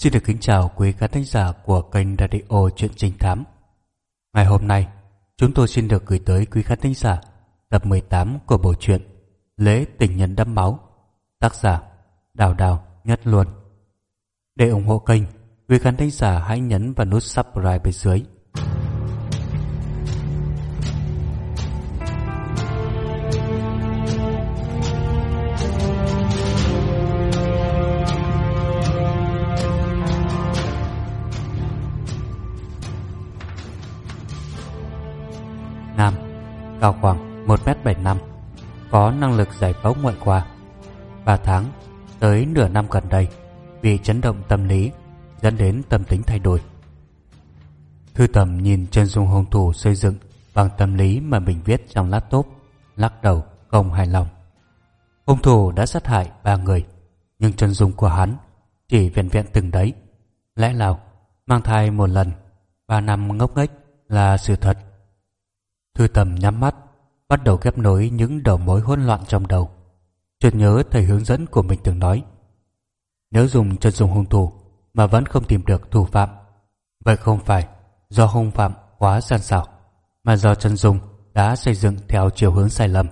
Xin được kính chào quý khán thính giả của kênh Radio Chuyện Trinh Thám. Ngày hôm nay, chúng tôi xin được gửi tới quý khán thính giả tập 18 của bộ truyện Lễ Tình Nhân Đẫm Máu, tác giả Đào Đào Nhất Luân. Để ủng hộ kênh, quý khán thính giả hãy nhấn vào nút subscribe bên dưới. Cao khoảng 1m75, có năng lực giải phẫu ngoại khoa. 3 tháng tới nửa năm gần đây, vì chấn động tâm lý dẫn đến tâm tính thay đổi. Thư tầm nhìn chân dung hung thủ xây dựng bằng tâm lý mà mình viết trong laptop, lắc đầu không hài lòng. Hung thủ đã sát hại ba người, nhưng chân dung của hắn chỉ vẹn vẹn từng đấy. Lẽ nào mang thai một lần, ba năm ngốc nghếch là sự thật Thư tầm nhắm mắt, bắt đầu ghép nối những đầu mối hỗn loạn trong đầu. Chợt nhớ thầy hướng dẫn của mình từng nói. Nếu dùng chân dùng hung thủ mà vẫn không tìm được thủ phạm, vậy không phải do hung phạm quá gian xảo, mà do chân dung đã xây dựng theo chiều hướng sai lầm.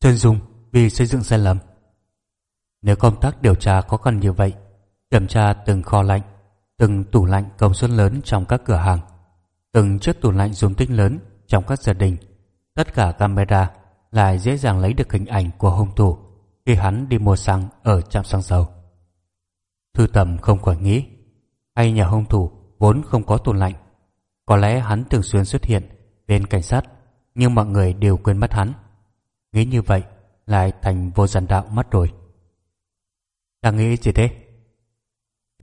Chân dung vì xây dựng sai lầm. Nếu công tác điều tra có cần như vậy, kiểm tra từng kho lạnh, từng tủ lạnh công suất lớn trong các cửa hàng, từng chiếc tủ lạnh dùng tích lớn trong các gia đình, tất cả camera lại dễ dàng lấy được hình ảnh của hung thủ khi hắn đi mua xăng ở trạm xăng dầu. Thư tầm không khỏi nghĩ, hay nhà hung thủ vốn không có tủ lạnh. Có lẽ hắn thường xuyên xuất hiện bên cảnh sát, nhưng mọi người đều quên mất hắn. Nghĩ như vậy lại thành vô giản đạo mất rồi. Đang nghĩ gì thế?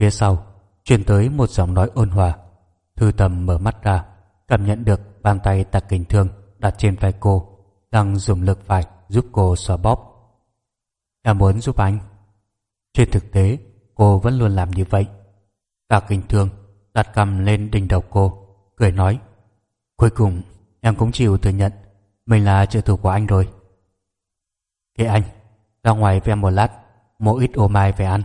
Phía sau, truyền tới một giọng nói ôn hòa. Thư tầm mở mắt ra, cảm nhận được bàn tay tạc kình thương đặt trên vai cô đang dùng lực phải giúp cô xoa bóp. Em muốn giúp anh. Trên thực tế, cô vẫn luôn làm như vậy. Tạc kình thương đặt cầm lên đỉnh đầu cô, cười nói Cuối cùng, em cũng chịu thừa nhận mình là trợ thủ của anh rồi. Kệ anh, ra ngoài với em một lát, mua ít ô mai về ăn.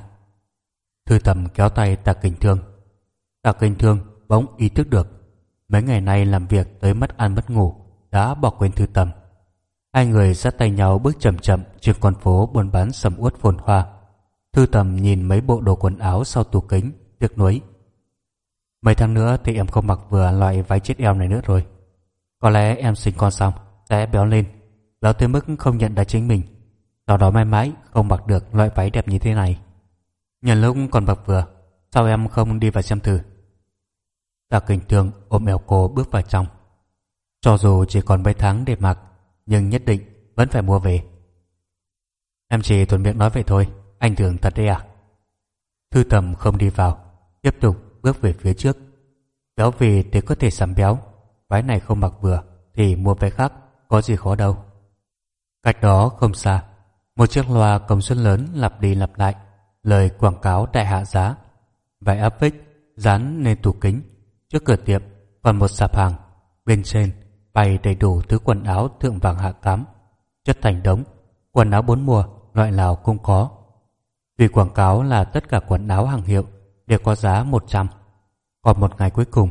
Thư tầm kéo tay tạc kình thương. Tạc kình thương bỗng ý thức được Mấy ngày nay làm việc tới mất ăn mất ngủ Đã bỏ quên thư tầm. Hai người dắt tay nhau bước chậm chậm Trên con phố buôn bán sầm uất phồn hoa. Thư tầm nhìn mấy bộ đồ quần áo Sau tủ kính, tiếc nuối. Mấy tháng nữa thì em không mặc vừa Loại váy chết eo này nữa rồi. Có lẽ em sinh con xong Sẽ béo lên. Béo tới mức không nhận ra chính mình. Sau đó mãi mãi không mặc được loại váy đẹp như thế này. Nhân lúc còn mặc vừa Sao em không đi vào xem thử? Tạ Kinh Thương ôm eo cô bước vào trong. Cho dù chỉ còn mấy tháng để mặc, nhưng nhất định vẫn phải mua về. Em chỉ thuận miệng nói vậy thôi, anh thường thật đấy à? Thư tầm không đi vào, tiếp tục bước về phía trước. Béo vì thì có thể sắm béo, váy này không mặc vừa thì mua váy khác, có gì khó đâu. Cách đó không xa, một chiếc loa công suất lớn lặp đi lặp lại lời quảng cáo đại hạ giá. Vải áp phích dán lên tủ kính Trước cửa tiệm còn một sạp hàng, bên trên bày đầy đủ thứ quần áo thượng vàng hạ cám, chất thành đống, quần áo bốn mùa, loại nào cũng có. Vì quảng cáo là tất cả quần áo hàng hiệu đều có giá 100. Còn một ngày cuối cùng,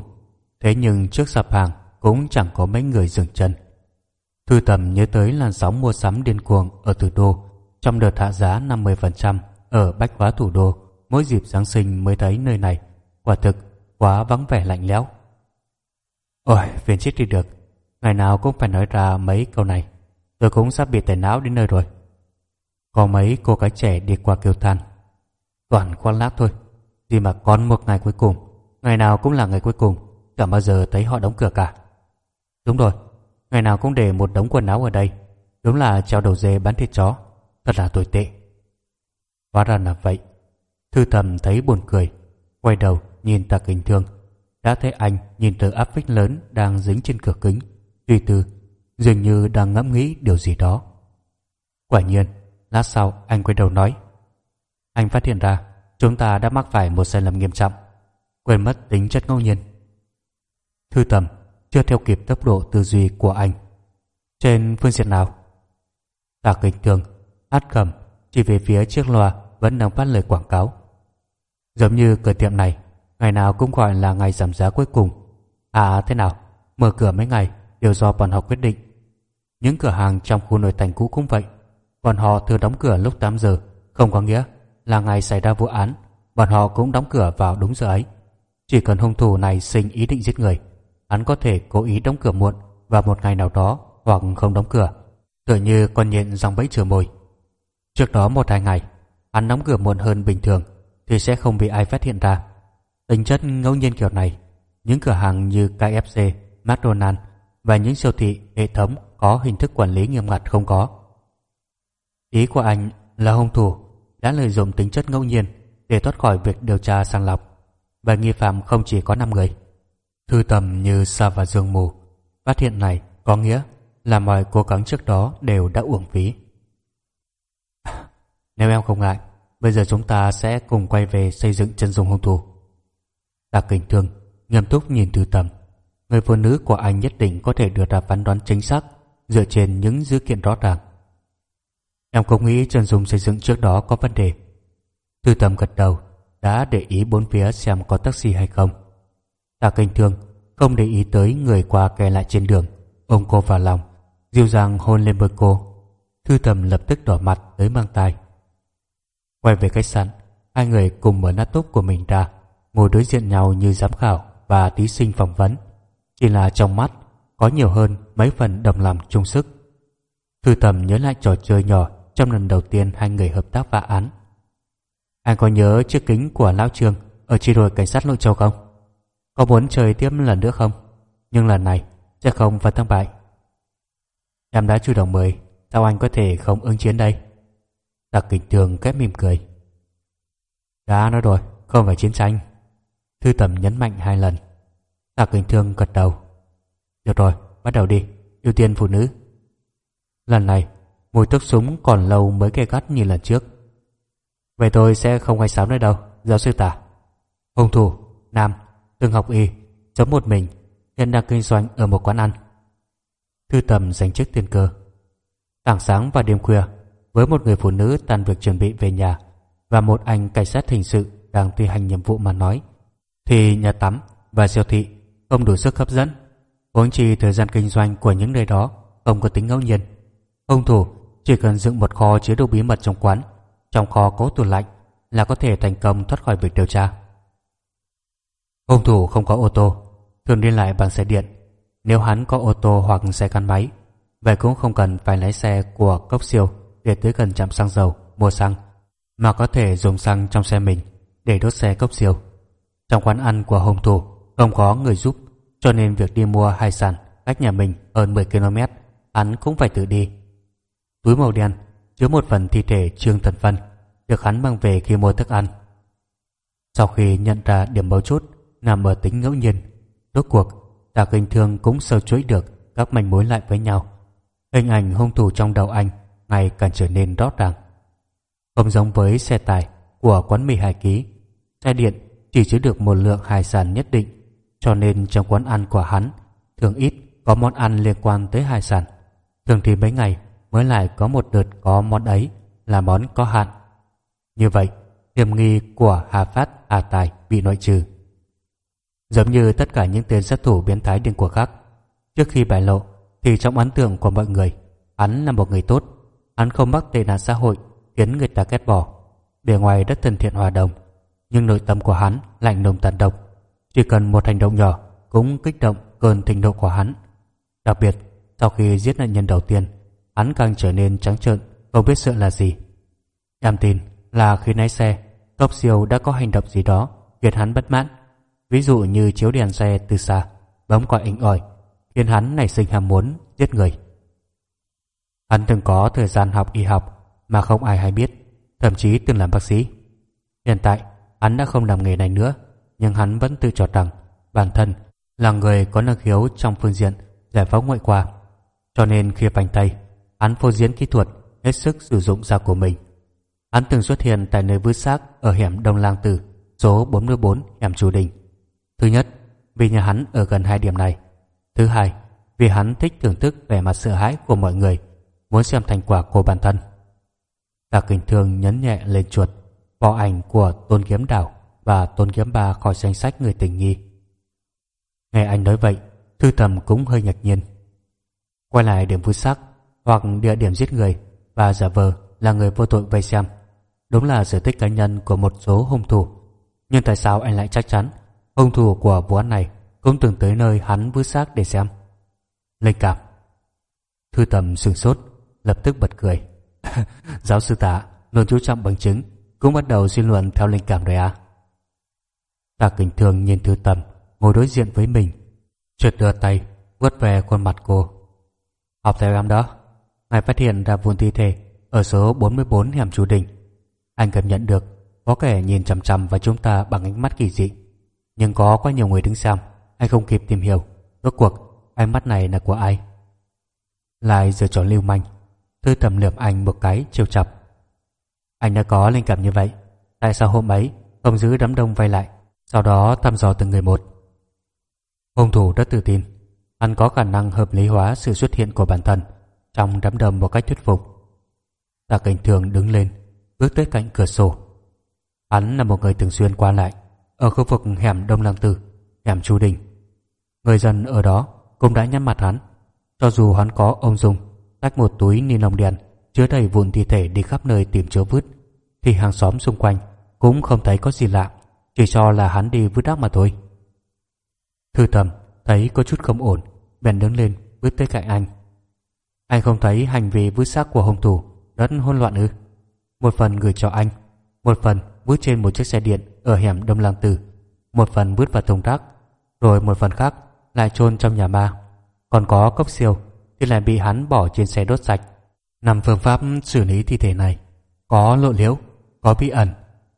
thế nhưng trước sạp hàng cũng chẳng có mấy người dừng chân. Thư tầm nhớ tới làn sóng mua sắm điên cuồng ở thủ đô trong đợt hạ giá 50% ở Bách Hóa Thủ đô mỗi dịp Giáng sinh mới thấy nơi này. Quả thực quá vắng vẻ lạnh lẽo. Ôi, phiền chết đi được. Ngày nào cũng phải nói ra mấy câu này. Tôi cũng sắp bị tẩy não đến nơi rồi. Có mấy cô gái trẻ đi qua kêu than. Toàn khoan lác thôi. Gì mà còn một ngày cuối cùng. Ngày nào cũng là ngày cuối cùng. Chẳng bao giờ thấy họ đóng cửa cả. Đúng rồi. Ngày nào cũng để một đống quần áo ở đây. Đúng là treo đầu dê bán thịt chó. Thật là tồi tệ. Hóa ra là vậy. Thư thầm thấy buồn cười. Quay đầu nhìn ta kính thương đã thấy anh nhìn tờ áp phích lớn đang dính trên cửa kính suy tư dường như đang ngẫm nghĩ điều gì đó. Quả nhiên lát sau anh quay đầu nói anh phát hiện ra chúng ta đã mắc phải một sai lầm nghiêm trọng quên mất tính chất ngẫu nhiên. Thư tầm chưa theo kịp tốc độ tư duy của anh. Trên phương diện nào? Ta kính thường át cầm chỉ về phía chiếc loa vẫn đang phát lời quảng cáo. Giống như cửa tiệm này, ngày nào cũng gọi là ngày giảm giá cuối cùng. À thế nào, mở cửa mấy ngày đều do bọn họ quyết định. Những cửa hàng trong khu nội thành cũ cũng vậy. Bọn họ thường đóng cửa lúc 8 giờ, không có nghĩa là ngày xảy ra vụ án, bọn họ cũng đóng cửa vào đúng giờ ấy. Chỉ cần hung thủ này sinh ý định giết người, hắn có thể cố ý đóng cửa muộn vào một ngày nào đó hoặc không đóng cửa, tựa như con nhện dòng bẫy chừa mồi. Trước đó một hai ngày, hắn đóng cửa muộn hơn bình thường thì sẽ không bị ai phát hiện ra. Tính chất ngẫu nhiên kiểu này, những cửa hàng như KFC, McDonald's và những siêu thị hệ thống có hình thức quản lý nghiêm ngặt không có. Ý của anh là hung thủ đã lợi dụng tính chất ngẫu nhiên để thoát khỏi việc điều tra sàng lọc và nghi phạm không chỉ có 5 người. Thư tầm như sa và dương mù phát hiện này có nghĩa là mọi cố gắng trước đó đều đã uổng phí. Nếu em không ngại, bây giờ chúng ta sẽ cùng quay về xây dựng chân dung hung thủ. Tạ kinh Thương nghiêm túc nhìn Thư Tầm. Người phụ nữ của anh nhất định có thể đưa ra phán đoán chính xác dựa trên những dữ kiện rõ ràng. Em không nghĩ chân dung xây dựng trước đó có vấn đề. Thư Tầm gật đầu, đã để ý bốn phía xem có taxi hay không. Tạ kinh Thương không để ý tới người qua kè lại trên đường, ôm cô vào lòng, dịu dàng hôn lên môi cô. Thư Tầm lập tức đỏ mặt tới mang tai. Quay về khách sạn, hai người cùng mở laptop của mình ra, ngồi đối diện nhau như giám khảo và thí sinh phỏng vấn. Chỉ là trong mắt có nhiều hơn mấy phần đồng lòng chung sức. Thư Tầm nhớ lại trò chơi nhỏ trong lần đầu tiên hai người hợp tác phá án. Anh có nhớ chiếc kính của Lão Trương ở chi đội cảnh sát Nội Châu không? Có muốn chơi tiếp lần nữa không? Nhưng lần này sẽ không phải thất bại. Em đã chủ động mời, sao anh có thể không ứng chiến đây? Tạc kịch thường kép mỉm cười. Đã nói rồi, không phải chiến tranh. Thư tầm nhấn mạnh hai lần. Tạ kịch thương gật đầu. Được rồi, bắt đầu đi, ưu tiên phụ nữ. Lần này, mùi thuốc súng còn lâu mới gây gắt như lần trước. Vậy tôi sẽ không hay sám nữa đâu, giáo sư tả. Hung thủ, nam, từng học y, chống một mình, hiện đang kinh doanh ở một quán ăn. Thư tầm giành chức tiền cơ. Tảng sáng và đêm khuya, với một người phụ nữ tan việc chuẩn bị về nhà và một anh cảnh sát hình sự đang thi hành nhiệm vụ mà nói, thì nhà tắm và siêu thị không đủ sức hấp dẫn. Huống chi thời gian kinh doanh của những nơi đó không có tính ngẫu nhiên. Hung thủ chỉ cần dựng một kho chứa đồ bí mật trong quán, trong kho có tủ lạnh là có thể thành công thoát khỏi việc điều tra. Hung thủ không có ô tô, thường đi lại bằng xe điện. Nếu hắn có ô tô hoặc xe gắn máy, vậy cũng không cần phải lái xe của cốc siêu để tới gần trạm xăng dầu mua xăng, mà có thể dùng xăng trong xe mình để đốt xe cốc siêu. Trong quán ăn của hung thủ không có người giúp, cho nên việc đi mua hải sản cách nhà mình hơn 10 km, hắn cũng phải tự đi. Túi màu đen chứa một phần thi thể Trương Thần Phân được hắn mang về khi mua thức ăn. Sau khi nhận ra điểm mấu chốt nằm ở tính ngẫu nhiên, rốt cuộc Tạ Kinh Thương cũng sâu chuỗi được các manh mối lại với nhau. Hình ảnh hung thủ trong đầu anh ngày càng trở nên rõ ràng. Không giống với xe tải của quán mì hải ký, xe điện chỉ chứa được một lượng hải sản nhất định, cho nên trong quán ăn của hắn thường ít có món ăn liên quan tới hải sản. Thường thì mấy ngày mới lại có một đợt có món ấy là món có hạn. Như vậy, tiềm nghi của Hà Phát Hà Tài bị loại trừ. Giống như tất cả những tên sát thủ biến thái điên cuồng khác, trước khi bại lộ thì trong ấn tượng của mọi người, hắn là một người tốt, hắn không mắc tệ nạn xã hội khiến người ta ghét bỏ. Bề ngoài rất thân thiện hòa đồng, nhưng nội tâm của hắn lạnh lùng tàn độc. Chỉ cần một hành động nhỏ cũng kích động cơn thịnh nộ của hắn. Đặc biệt, sau khi giết nạn nhân đầu tiên, hắn càng trở nên trắng trợn, không biết sợ là gì. Em tin là khi lái xe, Cốc Siêu đã có hành động gì đó khiến hắn bất mãn. Ví dụ như chiếu đèn xe từ xa, bấm còi inh ỏi, khiến hắn nảy sinh ham muốn giết người. Hắn từng có thời gian học y học mà không ai hay biết, thậm chí từng làm bác sĩ. Hiện tại, hắn đã không làm nghề này nữa, nhưng hắn vẫn tự cho rằng bản thân là người có năng khiếu trong phương diện giải phóng ngoại khoa. Cho nên khi phanh tay, hắn phô diễn kỹ thuật hết sức sử dụng da của mình. Hắn từng xuất hiện tại nơi vứt xác ở hẻm Đông Lang Tử, số 44 hẻm Chủ Đình. Thứ nhất, vì nhà hắn ở gần hai điểm này. Thứ hai, vì hắn thích thưởng thức vẻ mặt sợ hãi của mọi người, muốn xem thành quả của bản thân. Tạ Kình Thương nhấn nhẹ lên chuột, bỏ ảnh của Tôn Kiếm Đảo và tôn kiếm bà khỏi danh sách người tình nghi. Nghe anh nói vậy, thư tầm cũng hơi ngạc nhiên. Quay lại điểm vui sắc hoặc địa điểm giết người và giả vờ là người vô tội vây xem. Đúng là sở thích cá nhân của một số hung thủ. Nhưng tại sao anh lại chắc chắn hung thủ của vụ án này cũng từng tới nơi hắn vứt xác để xem? Linh cảm. Thư tầm sửng sốt, lập tức bật cười. Giáo sư tạ luôn chú trọng bằng chứng, cũng bắt đầu suy luận theo linh cảm rồi à? Tạ Kình Thường nhìn Thư tầm ngồi đối diện với mình, chợt đưa tay vuốt về khuôn mặt cô. Học theo em đó, ngài phát hiện ra vườn thi thể ở số 44 hẻm Chu Đình. Anh cảm nhận được có kẻ nhìn chằm chằm vào chúng ta bằng ánh mắt kỳ dị. Nhưng có quá nhiều người đứng xem, anh không kịp tìm hiểu. Rốt cuộc, ánh mắt này là của ai? Lại giờ trò lưu manh, Thư tầm lườm anh một cái trêu chọc. Anh đã có linh cảm như vậy, tại sao hôm ấy không giữ đám đông vay lại, sau đó thăm dò từng người một? Hung thủ rất tự tin, hắn có khả năng hợp lý hóa sự xuất hiện của bản thân trong đám đông một cách thuyết phục. Tạ Cảnh Thường đứng lên, bước tới cạnh cửa sổ. Hắn là một người thường xuyên qua lại ở khu vực hẻm Đông Lăng tử hẻm Chu Đình. Người dân ở đó cũng đã nhắm mặt hắn, cho dù hắn có ông dùng tách một túi ni lông đen chứa đầy vụn thi thể đi khắp nơi tìm chỗ vứt, thì hàng xóm xung quanh cũng không thấy có gì lạ, chỉ cho là hắn đi vứt rác mà thôi. Thư Tầm thấy có chút không ổn, bèn đứng lên bước tới cạnh anh. Anh không thấy hành vi vứt xác của hung thủ rất hỗn loạn ư? Một phần gửi cho anh, một phần vứt trên một chiếc xe điện ở hẻm Đông lang Tử, một phần vứt vào thùng rác, rồi một phần khác lại chôn trong nhà ma. Còn có cốc siêu thì lại bị hắn bỏ trên xe đốt sạch năm phương pháp xử lý thi thể này có lộ liễu, có bí ẩn,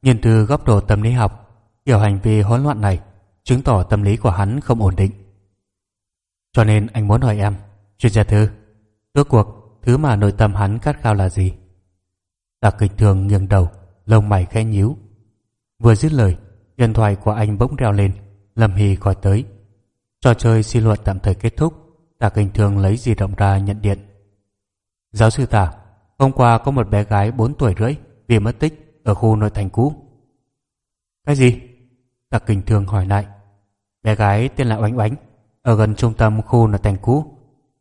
nhìn từ góc độ tâm lý học, kiểu hành vi hỗn loạn này chứng tỏ tâm lý của hắn không ổn định. Cho nên anh muốn hỏi em, chuyên gia thư, rốt cuộc thứ mà nội tâm hắn khát khao là gì? Đặc kịch thường nghiêng đầu, lông mày khẽ nhíu. Vừa dứt lời, điện thoại của anh bỗng reo lên, Lâm Hy gọi tới. Trò chơi xin luận tạm thời kết thúc, Đặc kịch thường lấy di động ra nhận điện. Giáo sư Tả, hôm qua có một bé gái 4 tuổi rưỡi bị mất tích ở khu nội thành cũ. Cái gì? Tạc kình thường hỏi lại. Bé gái tên là Oánh Oánh, ở gần trung tâm khu nội thành cũ,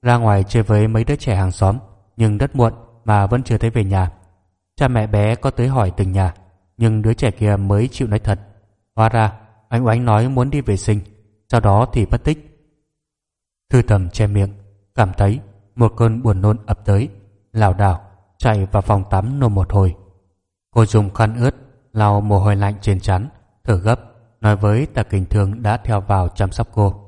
ra ngoài chơi với mấy đứa trẻ hàng xóm, nhưng rất muộn mà vẫn chưa thấy về nhà. Cha mẹ bé có tới hỏi từng nhà, nhưng đứa trẻ kia mới chịu nói thật. Hóa ra, Oánh Oánh nói muốn đi vệ sinh, sau đó thì mất tích. Thư tầm che miệng, cảm thấy một cơn buồn nôn ập tới, lảo đảo chạy vào phòng tắm nôn một hồi. Cô dùng khăn ướt lau mồ hôi lạnh trên chắn thở gấp, nói với tà kình thương đã theo vào chăm sóc cô.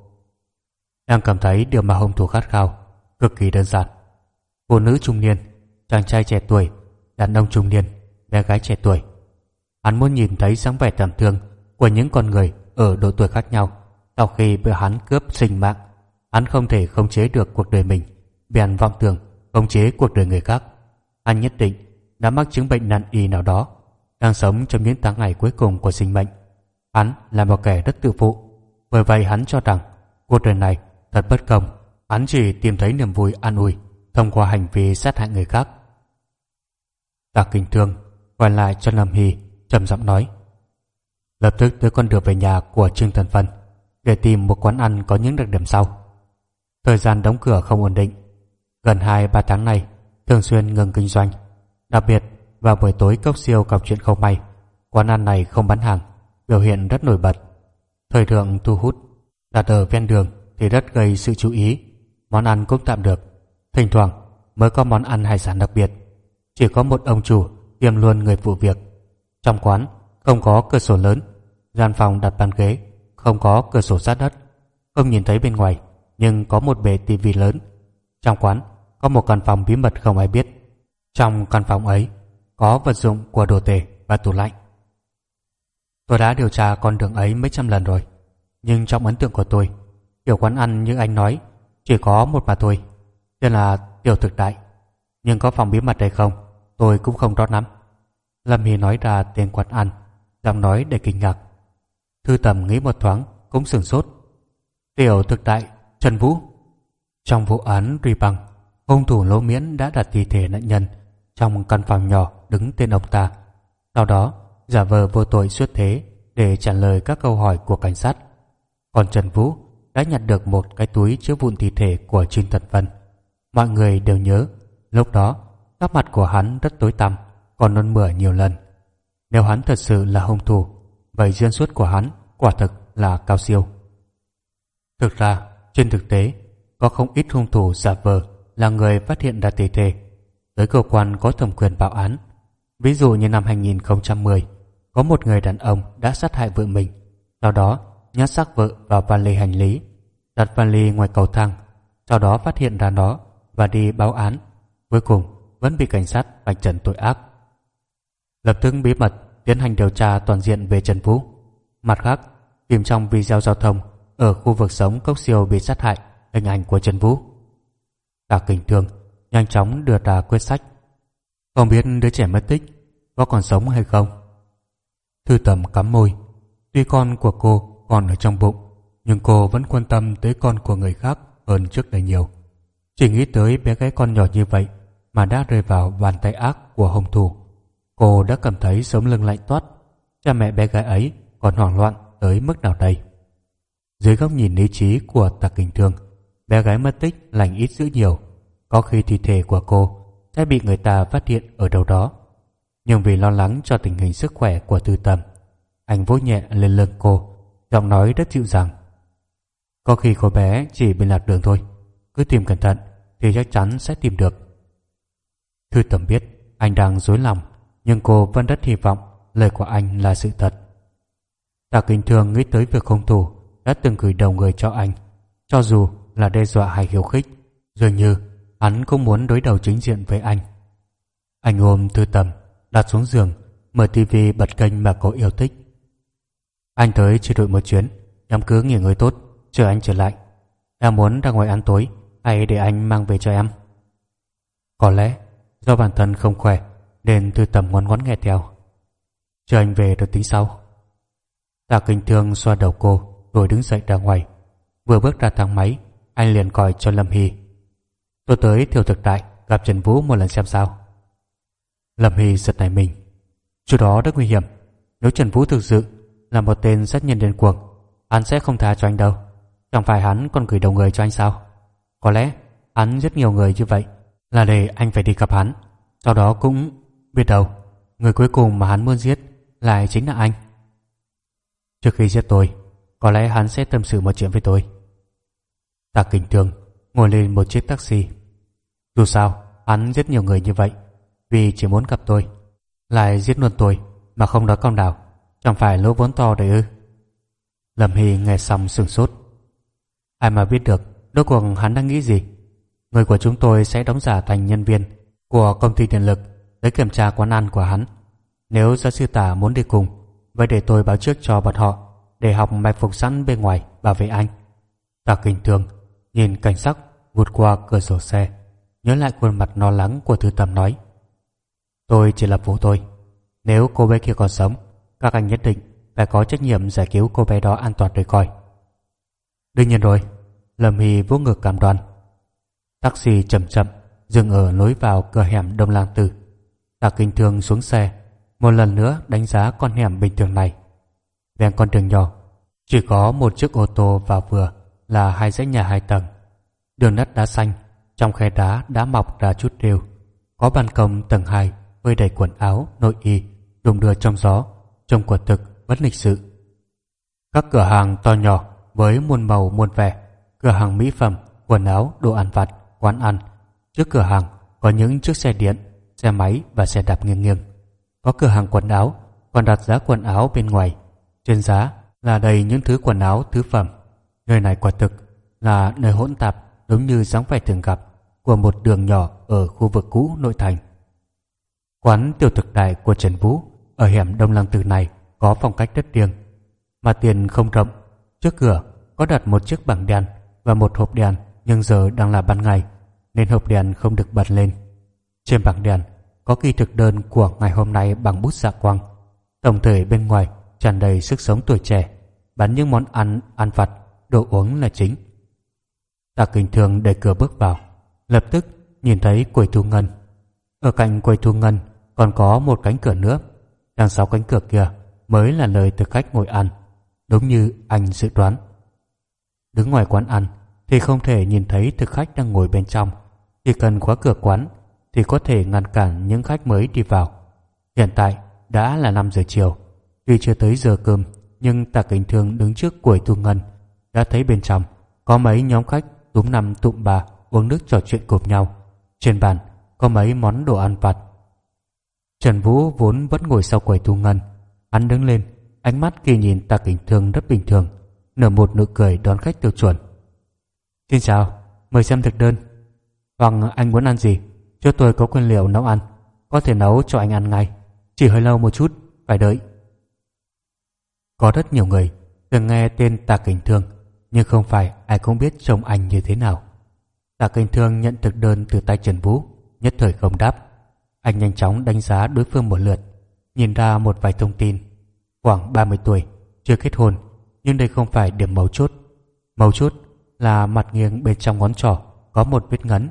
đang cảm thấy điều mà hung thủ khát khao cực kỳ đơn giản. Phụ nữ trung niên, chàng trai trẻ tuổi, đàn ông trung niên, bé gái trẻ tuổi. Hắn muốn nhìn thấy dáng vẻ tầm thương của những con người ở độ tuổi khác nhau sau khi bị hắn cướp sinh mạng. Hắn không thể khống chế được cuộc đời mình, bèn vọng tưởng khống chế cuộc đời người khác. Hắn nhất định đã mắc chứng bệnh nan y nào đó, đang sống trong những tháng ngày cuối cùng của sinh mệnh. Hắn là một kẻ rất tự phụ, bởi vậy hắn cho rằng cuộc đời này thật bất công. Hắn chỉ tìm thấy niềm vui an ủi thông qua hành vi sát hại người khác. Tạ Kinh Thương quay lại cho Lâm Hy trầm giọng nói lập tức tới con đường về nhà của Trương Thần Phân để tìm một quán ăn có những đặc điểm sau. Thời gian đóng cửa không ổn định. Gần 2-3 tháng này thường xuyên ngừng kinh doanh. Đặc biệt vào buổi tối cốc siêu gặp chuyện không may. Quán ăn này không bán hàng, biểu hiện rất nổi bật. Thời thượng thu hút, đặt ở ven đường thì rất gây sự chú ý. Món ăn cũng tạm được. Thỉnh thoảng mới có món ăn hải sản đặc biệt. Chỉ có một ông chủ kiêm luôn người phụ việc. Trong quán không có cửa sổ lớn, gian phòng đặt bàn ghế, không có cửa sổ sát đất, không nhìn thấy bên ngoài nhưng có một bể tivi lớn. Trong quán có một căn phòng bí mật không ai biết. Trong căn phòng ấy có vật dụng của đồ tể và tủ lạnh. Tôi đã điều tra con đường ấy mấy trăm lần rồi, nhưng trong ấn tượng của tôi, kiểu quán ăn như anh nói chỉ có một mà thôi, tên là Tiểu Thực Đại. Nhưng có phòng bí mật hay không, tôi cũng không rõ lắm. Lâm Hy nói ra tên quán ăn, giọng nói để kinh ngạc. Thư tầm nghĩ một thoáng, cũng sửng sốt. Tiểu Thực Đại Trần Vũ trong vụ án Ri băng hung thủ lỗ miễn đã đặt thi thể nạn nhân trong căn phòng nhỏ đứng tên ông ta sau đó giả vờ vô tội xuất thế để trả lời các câu hỏi của cảnh sát. Còn Trần Vũ đã nhặt được một cái túi chứa vụn thi thể của Trương Thần Vân. Mọi người đều nhớ, lúc đó, các mặt của hắn rất tối tăm, còn nôn mửa nhiều lần. Nếu hắn thật sự là hung thủ, vậy duyên suốt của hắn quả thực là cao siêu. Thực ra, trên thực tế, có không ít hung thủ giả vờ là người phát hiện ra thi thể tới cơ quan có thẩm quyền báo án. Ví dụ như năm 2010, có một người đàn ông đã sát hại vợ mình, sau đó nhát xác vợ vào vali hành lý, đặt vali ngoài cầu thang, sau đó phát hiện ra nó và đi báo án. Cuối cùng vẫn bị cảnh sát vạch trần tội ác. Lập tức bí mật tiến hành điều tra toàn diện về Trần Vũ. Mặt khác, tìm trong video giao thông ở khu vực sống cốc siêu bị sát hại hình ảnh của Trần Vũ. Tạ Kình thương nhanh chóng đưa ra quyết sách. Không biết đứa trẻ mất tích có còn sống hay không. Thư tầm cắm môi. Tuy con của cô còn ở trong bụng, nhưng cô vẫn quan tâm tới con của người khác hơn trước đây nhiều. Chỉ nghĩ tới bé gái con nhỏ như vậy mà đã rơi vào bàn tay ác của hung thủ. Cô đã cảm thấy sống lưng lạnh toát. Cha mẹ bé gái ấy còn hoảng loạn tới mức nào đây? Dưới góc nhìn lý trí của Tạ Kình thương, bé gái mất tích lành ít dữ nhiều. Có khi thi thể của cô sẽ bị người ta phát hiện ở đâu đó. Nhưng vì lo lắng cho tình hình sức khỏe của tư tầm, anh vỗ nhẹ lên lưng cô, giọng nói rất dịu dàng. Có khi cô bé chỉ bị lạc đường thôi, cứ tìm cẩn thận thì chắc chắn sẽ tìm được. Thư tầm biết anh đang dối lòng, nhưng cô vẫn rất hy vọng lời của anh là sự thật. Tạ kính Thường nghĩ tới việc hung thủ đã từng gửi đầu người cho anh, cho dù là đe dọa hay khiêu khích, dường như hắn cũng muốn đối đầu chính diện với anh. Anh ôm thư tầm, đặt xuống giường, mở tivi bật kênh mà cô yêu thích. Anh tới chỉ đội một chuyến, em cứ nghỉ ngơi tốt, chờ anh trở lại. Em muốn ra ngoài ăn tối, hay để anh mang về cho em? Có lẽ do bản thân không khỏe, nên thư tầm ngoan ngoãn nghe theo. Chờ anh về được tính sau. Tạ kinh thương xoa đầu cô, rồi đứng dậy ra ngoài. Vừa bước ra thang máy, anh liền gọi cho Lâm Hy. Tôi tới thiểu thực đại gặp Trần Vũ một lần xem sao. Lâm Hy giật nảy mình. Chỗ đó rất nguy hiểm. Nếu Trần Vũ thực sự là một tên sát nhân điên cuồng, hắn sẽ không tha cho anh đâu. Chẳng phải hắn còn gửi đầu người cho anh sao? Có lẽ hắn rất nhiều người như vậy là để anh phải đi gặp hắn. Sau đó cũng biết đâu, người cuối cùng mà hắn muốn giết lại chính là anh. Trước khi giết tôi, có lẽ hắn sẽ tâm sự một chuyện với tôi. Tạ Kinh Thường ngồi lên một chiếc taxi. Dù sao, hắn giết nhiều người như vậy vì chỉ muốn gặp tôi. Lại giết luôn tôi mà không nói con nào. Chẳng phải lỗ vốn to đấy ư. Lâm Hy nghe xong sửng sốt. Ai mà biết được đôi cuộc hắn đang nghĩ gì. Người của chúng tôi sẽ đóng giả thành nhân viên của công ty điện lực tới kiểm tra quán ăn của hắn. Nếu giáo sư tả muốn đi cùng, vậy để tôi báo trước cho bọn họ để học mai phục sẵn bên ngoài bảo vệ anh. Ta kinh thường nhìn cảnh sắc vụt qua cửa sổ xe, nhớ lại khuôn mặt lo lắng của thư tầm nói. Tôi chỉ là phụ tôi. Nếu cô bé kia còn sống, các anh nhất định phải có trách nhiệm giải cứu cô bé đó an toàn rời khỏi. Đương nhiên rồi, Lâm Hy vỗ ngực cảm đoan. Taxi chậm chậm dừng ở lối vào cửa hẻm Đông Lang Tử. Ta kinh thường xuống xe, một lần nữa đánh giá con hẻm bình thường này. Ven con đường nhỏ, chỉ có một chiếc ô tô vào vừa là hai dãy nhà hai tầng. Đường đất đá xanh, trong khe đá đã mọc ra chút rêu. Có ban công tầng 2 với đầy quần áo, nội y, đùng đưa trong gió, trông quả thực bất lịch sự. Các cửa hàng to nhỏ với muôn màu muôn vẻ, cửa hàng mỹ phẩm, quần áo, đồ ăn vặt, quán ăn. Trước cửa hàng có những chiếc xe điện, xe máy và xe đạp nghiêng nghiêng. Có cửa hàng quần áo, còn đặt giá quần áo bên ngoài. Trên giá là đầy những thứ quần áo thứ phẩm. Nơi này quả thực là nơi hỗn tạp giống như dáng vẻ thường gặp của một đường nhỏ ở khu vực cũ nội thành. Quán tiểu thực đại của Trần Vũ ở hẻm Đông Lăng Tử này có phong cách rất riêng. Mà tiền không rộng, trước cửa có đặt một chiếc bảng đèn và một hộp đèn nhưng giờ đang là ban ngày nên hộp đèn không được bật lên. Trên bảng đèn có ghi thực đơn của ngày hôm nay bằng bút dạ quang. Tổng thể bên ngoài tràn đầy sức sống tuổi trẻ, bán những món ăn, ăn vặt, đồ uống là chính. Tạ Kinh Thường đẩy cửa bước vào, lập tức nhìn thấy quầy thu ngân. Ở cạnh quầy thu ngân còn có một cánh cửa nữa, đằng sau cánh cửa kia mới là nơi thực khách ngồi ăn, đúng như anh dự đoán. Đứng ngoài quán ăn thì không thể nhìn thấy thực khách đang ngồi bên trong. Chỉ cần khóa cửa quán thì có thể ngăn cản những khách mới đi vào. Hiện tại đã là 5 giờ chiều. Tuy chưa tới giờ cơm nhưng Tạ Kính Thương đứng trước quầy thu ngân đã thấy bên trong có mấy nhóm khách túm năm tụm bà uống nước trò chuyện cùng nhau. Trên bàn có mấy món đồ ăn vặt. Trần Vũ vốn vẫn ngồi sau quầy thu ngân. Hắn đứng lên, ánh mắt kỳ nhìn Tạ Kính Thương rất bình thường, nở một nụ cười đón khách tiêu chuẩn. Xin chào, mời xem thực đơn. Hoặc anh muốn ăn gì? Cho tôi có nguyên liệu nấu ăn, có thể nấu cho anh ăn ngay. Chỉ hơi lâu một chút, phải đợi. Có rất nhiều người từng nghe tên Tạ Kính Thương, nhưng không phải ai cũng biết trông anh như thế nào. Tạ Kinh Thương nhận thực đơn từ tay Trần Vũ, nhất thời không đáp. Anh nhanh chóng đánh giá đối phương một lượt, nhìn ra một vài thông tin. Khoảng 30 tuổi, chưa kết hôn, nhưng đây không phải điểm mấu chốt. Mấu chốt là mặt nghiêng bên trong ngón trỏ có một vết ngấn,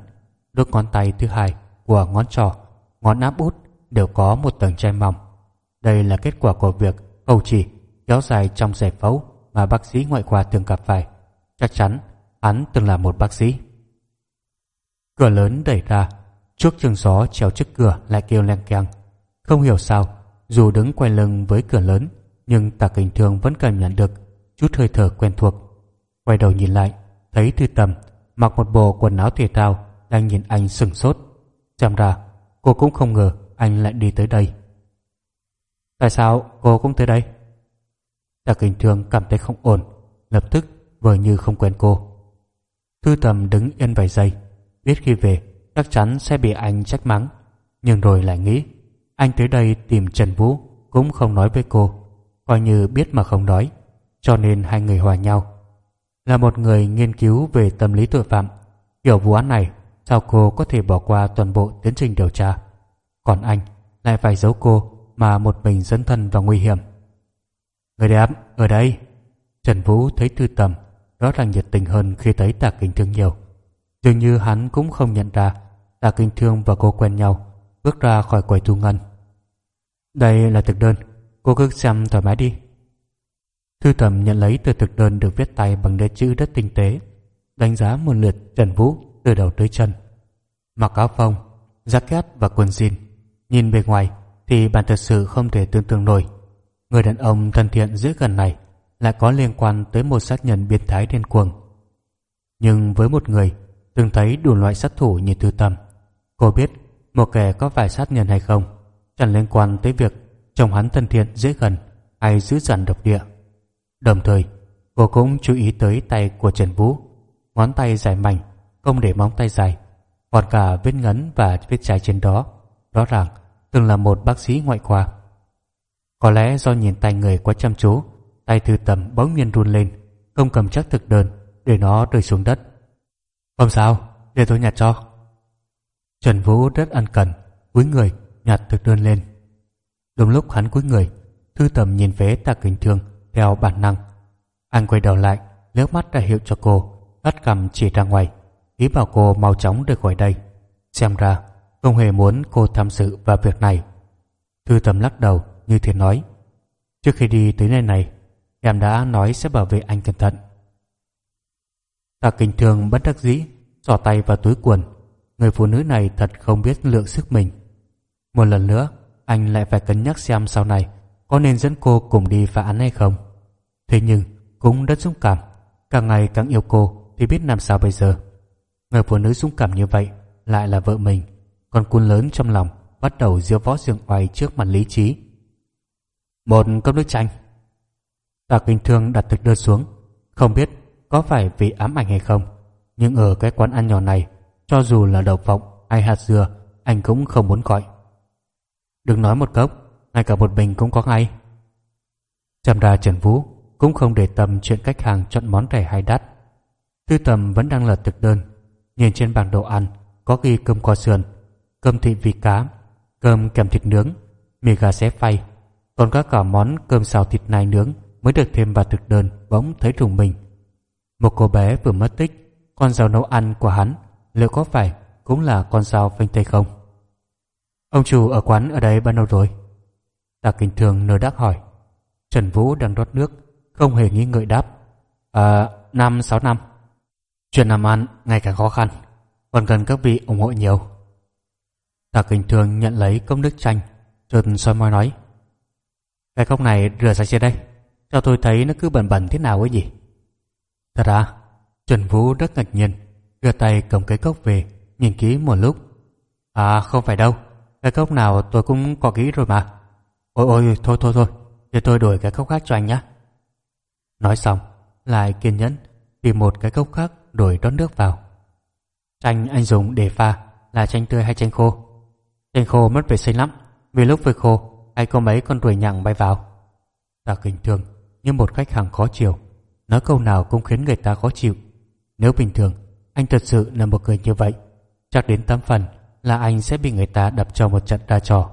đốt ngón tay thứ hai của ngón trỏ, ngón áp út đều có một tầng chai mỏng. Đây là kết quả của việc cầu chỉ kéo dài trong giải phẫu mà bác sĩ ngoại khoa thường gặp phải. Chắc chắn hắn từng là một bác sĩ. Cửa lớn đẩy ra, chuốc trường gió treo trước cửa lại kêu len keng. Không hiểu sao, dù đứng quay lưng với cửa lớn, nhưng Tạ Kinh Thương vẫn cảm nhận được chút hơi thở quen thuộc. Quay đầu nhìn lại, thấy Thư Tầm mặc một bộ quần áo thể thao đang nhìn anh sừng sốt. Xem ra, cô cũng không ngờ anh lại đi tới đây. Tại sao cô cũng tới đây? Tạ Kinh Thương cảm thấy không ổn, lập tức vờ như không quen cô. Thư Tầm đứng yên vài giây, biết khi về chắc chắn sẽ bị anh trách mắng, nhưng rồi lại nghĩ anh tới đây tìm Trần Vũ cũng không nói với cô, coi như biết mà không nói, cho nên hai người hòa nhau. Là một người nghiên cứu về tâm lý tội phạm, kiểu vụ án này sao cô có thể bỏ qua toàn bộ tiến trình điều tra. Còn anh lại phải giấu cô mà một mình dẫn thân vào nguy hiểm. Người đẹp, ở đây. Trần Vũ thấy Tư Tầm rõ ràng nhiệt tình hơn khi thấy Tạ Kinh Thương nhiều. Dường như hắn cũng không nhận ra Tạ Kinh Thương và cô quen nhau, bước ra khỏi quầy thu ngân. Đây là thực đơn, cô cứ xem thoải mái đi. Thư Tầm nhận lấy tờ thực đơn được viết tay bằng đế chữ rất tinh tế, đánh giá một lượt Trần Vũ từ đầu tới chân. Mặc áo phông, jacket và quần jean, nhìn bề ngoài thì bạn thật sự không thể tưởng tượng nổi Người đàn ông thân thiện giữa gần này lại có liên quan tới một sát nhân biến thái điên cuồng. Nhưng với một người từng thấy đủ loại sát thủ như Thư Tâm, cô biết một kẻ có phải sát nhân hay không chẳng liên quan tới việc chồng hắn thân thiện dễ gần hay giữ dằn độc địa. Đồng thời, cô cũng chú ý tới tay của Trần Vũ, ngón tay dài mảnh, không để móng tay dài, hoặc cả vết ngấn và vết chai trên đó. Rõ ràng, từng là một bác sĩ ngoại khoa. Có lẽ do nhìn tay người quá chăm chú, tay thư tầm bỗng nhiên run lên, không cầm chắc thực đơn để nó rơi xuống đất. Không sao, để tôi nhặt cho. Trần Vũ rất ân cần, cúi người nhặt thực đơn lên. Đúng lúc hắn cúi người, thư tầm nhìn về tạ kính thương theo bản năng. Anh quay đầu lại, liếc mắt ra hiệu cho cô, bắt cầm chỉ ra ngoài, ý bảo cô mau chóng rời khỏi đây. Xem ra, không hề muốn cô tham dự vào việc này. Thư tầm lắc đầu, như Thiên nói. Trước khi đi tới nơi này, em đã nói sẽ bảo vệ anh cẩn thận. Tạ kinh thường bất đắc dĩ, Xỏ tay vào túi quần. Người phụ nữ này thật không biết lượng sức mình. Một lần nữa, anh lại phải cân nhắc xem sau này có nên dẫn cô cùng đi phá án hay không. Thế nhưng, cũng rất dũng cảm. Càng ngày càng yêu cô thì biết làm sao bây giờ. Người phụ nữ dũng cảm như vậy lại là vợ mình. Còn cuốn lớn trong lòng bắt đầu diễu võ giường oai trước mặt lý trí. Một cốc nước chanh. Tạ Kinh Thương đặt thực đơn xuống. Không biết có phải vì ám ảnh hay không, Nhưng ở cái quán ăn nhỏ này, Cho dù là đậu phộng hay hạt dừa, Anh cũng không muốn gọi. Đừng nói một cốc, Ngay cả một bình cũng có ngay. Chăm ra Trần Vũ Cũng không để tâm chuyện khách hàng chọn món rẻ hay đắt. Tư tầm vẫn đang lật thực đơn, Nhìn trên bảng đồ ăn, Có ghi cơm kho sườn, Cơm thịt vịt cá, Cơm kèm thịt nướng, Mì gà xé phay còn các cả món cơm xào thịt nai nướng mới được thêm vào thực đơn bỗng thấy trùng mình. Một cô bé vừa mất tích, con dao nấu ăn của hắn liệu có phải cũng là con dao phanh tay không? Ông chủ ở quán ở đây bao lâu rồi? Tạ Kinh Thường nở đắc hỏi. Trần Vũ đang rót nước Không hề nghĩ ngợi đáp À năm sáu năm Chuyện làm ăn ngày càng khó khăn Còn cần các vị ủng hộ nhiều Tạ Kinh thường nhận lấy cốc nước chanh trần soi môi nói cái cốc này rửa sạch chưa đây. Cho tôi thấy nó cứ bẩn bẩn thế nào ấy gì Thật à? Trần Vũ rất ngạc nhiên, đưa tay cầm cái cốc về, nhìn kỹ một lúc. À không phải đâu. Cái cốc nào tôi cũng có kỹ rồi mà. Ôi ôi, thôi thôi thôi. Để tôi đổi cái cốc khác cho anh nhé nói xong, lại kiên nhẫn tìm một cái cốc khác đổi rót nước vào. Chanh anh dùng để pha là chanh tươi hay chanh khô? Chanh khô mất vệ sinh lắm, vì lúc phơi khô hay có mấy con ruồi nhặng bay vào? Ta kinh thường, như một khách hàng khó chịu. Nói câu nào cũng khiến người ta khó chịu. Nếu bình thường, anh thật sự là một người như vậy, chắc đến tám phần là anh sẽ bị người ta đập cho một trận đa trò.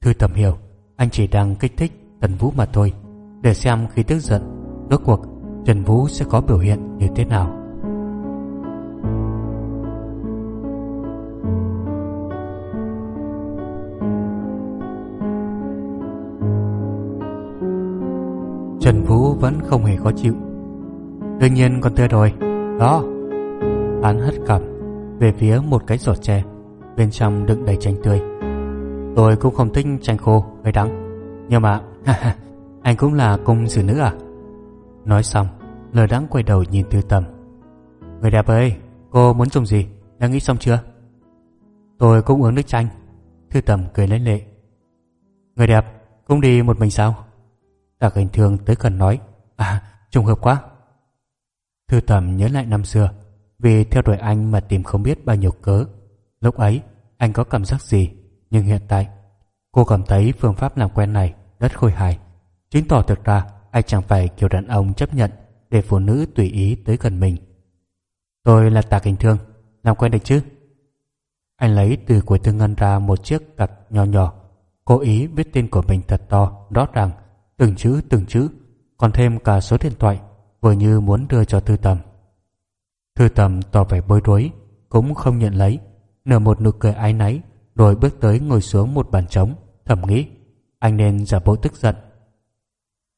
Thư tầm hiểu, anh chỉ đang kích thích tần vũ mà thôi, để xem khi tức giận, rốt cuộc trần vũ sẽ có biểu hiện như thế nào. Trần Phú vẫn không hề khó chịu Đương nhiên con tươi rồi Đó Hắn hất cằm về phía một cái giọt tre bên trong đựng đầy chanh tươi. Tôi cũng không thích chanh khô hơi đắng, nhưng mà anh cũng là cung xử nữ à? Nói xong, lời đắng quay đầu nhìn Tư Tầm. Người đẹp ơi, cô muốn dùng gì? Đã nghĩ xong chưa? Tôi cũng uống nước chanh. Thư Tầm cười lấy lệ. Người đẹp, cũng đi một mình sao? Tạ Cảnh Thương tới gần nói. À, trùng hợp quá. Thư Tầm nhớ lại năm xưa vì theo đuổi anh mà tìm không biết bao nhiêu cớ. Lúc ấy, anh có cảm giác gì, nhưng hiện tại, cô cảm thấy phương pháp làm quen này rất khôi hài. Chứng tỏ thực ra anh chẳng phải kiểu đàn ông chấp nhận để phụ nữ tùy ý tới gần mình. Tôi là Tạ Kinh Thương, làm quen được chứ? Anh lấy từ cuối tư ngân ra một chiếc cặp nhỏ nhỏ, cố ý viết tên của mình thật to, rõ ràng, từng chữ từng chữ, còn thêm cả số điện thoại, vừa như muốn đưa cho Thư Tầm. Thư tầm tỏ vẻ bối rối Cũng không nhận lấy Nở một nụ cười ái náy Rồi bước tới ngồi xuống một bàn trống Thầm nghĩ Anh nên giả bộ tức giận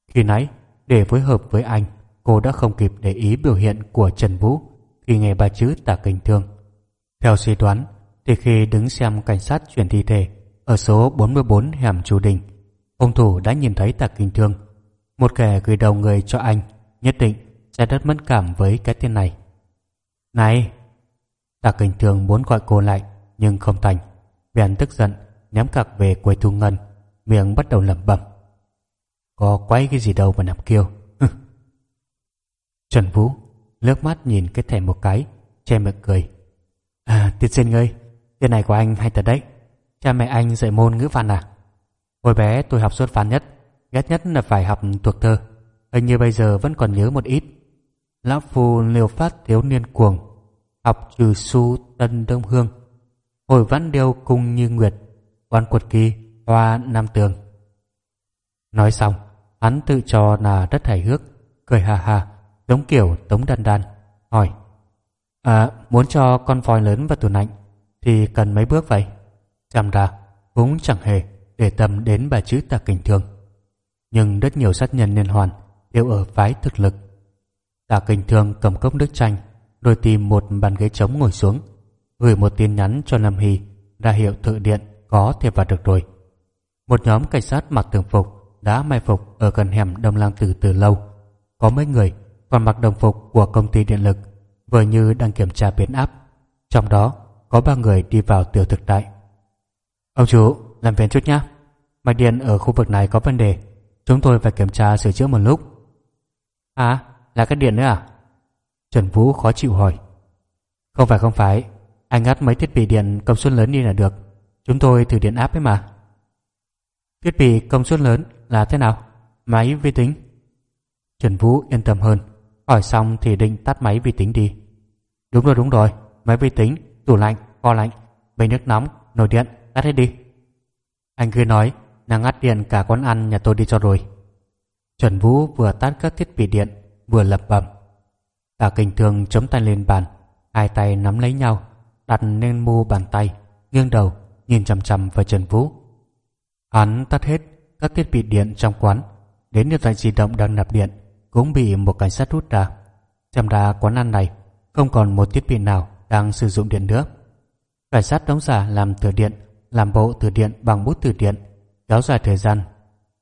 Khi nãy Để phối hợp với anh Cô đã không kịp để ý biểu hiện của Trần Vũ Khi nghe ba chữ tả kinh thương Theo suy đoán Thì khi đứng xem cảnh sát chuyển thi thể Ở số 44 hẻm Chu Đình Ông thủ đã nhìn thấy tạc kinh thương Một kẻ gửi đầu người cho anh Nhất định sẽ rất mất cảm với cái tên này này! Tạ Kinh Thương muốn gọi cô lại nhưng không thành. Bèn tức giận ném cặc về quầy thu ngân miệng bắt đầu lẩm bẩm. Có quay cái gì đâu mà nằm kêu. Trần Vũ lướt mắt nhìn cái thẻ một cái che miệng cười. À, tiên sinh ơi, tên này của anh hay thật đấy. Cha mẹ anh dạy môn ngữ văn à? Hồi bé tôi học xuất phán nhất, ghét nhất là phải học thuộc thơ. Hình như bây giờ vẫn còn nhớ một ít. Lão Phu liều phát thiếu niên cuồng Học trừ su tân đông hương Hồi văn điêu cung như nguyệt Quan quật kỳ hoa nam tường Nói xong Hắn tự cho là rất hài hước Cười hà hà Giống kiểu tống đan đan Hỏi À muốn cho con voi lớn và tù nạnh Thì cần mấy bước vậy Chăm ra cũng chẳng hề để tâm đến bài chữ tạc kình thường Nhưng rất nhiều sát nhân liên hoàn Đều ở phái thực lực Tạ kình Thương cầm cốc nước chanh rồi tìm một bàn ghế trống ngồi xuống gửi một tin nhắn cho Lâm Hy ra hiệu thợ điện có thể vào được rồi. Một nhóm cảnh sát mặc thường phục đã mai phục ở gần hẻm Đông Lang Tử từ lâu. Có mấy người còn mặc đồng phục của công ty điện lực vừa như đang kiểm tra biến áp. Trong đó có ba người đi vào tiểu thực đại. Ông chủ, làm phiền chút nhé. Mạch điện ở khu vực này có vấn đề. Chúng tôi phải kiểm tra sửa chữa một lúc. À, là cái điện nữa à? Trần Vũ khó chịu hỏi. Không phải không phải, anh ngắt mấy thiết bị điện công suất lớn đi là được. Chúng tôi thử điện áp ấy mà. Thiết bị công suất lớn là thế nào? Máy vi tính. Trần Vũ yên tâm hơn. Hỏi xong thì định tắt máy vi tính đi. Đúng rồi đúng rồi, máy vi tính, tủ lạnh, kho lạnh, bình nước nóng, nồi điện, tắt hết đi. Anh cứ nói, nàng ngắt điện cả quán ăn nhà tôi đi cho rồi. Trần Vũ vừa tắt các thiết bị điện vừa lập bẩm Tạ kinh thường chống tay lên bàn Hai tay nắm lấy nhau Đặt lên mu bàn tay Nghiêng đầu nhìn chằm chằm vào Trần Vũ Hắn tắt hết các thiết bị điện trong quán đến điện thoại di động đang nạp điện cũng bị một cảnh sát rút ra. Xem ra quán ăn này không còn một thiết bị nào đang sử dụng điện nữa. Cảnh sát đóng giả làm từ điện, làm bộ từ điện bằng bút từ điện, kéo dài thời gian.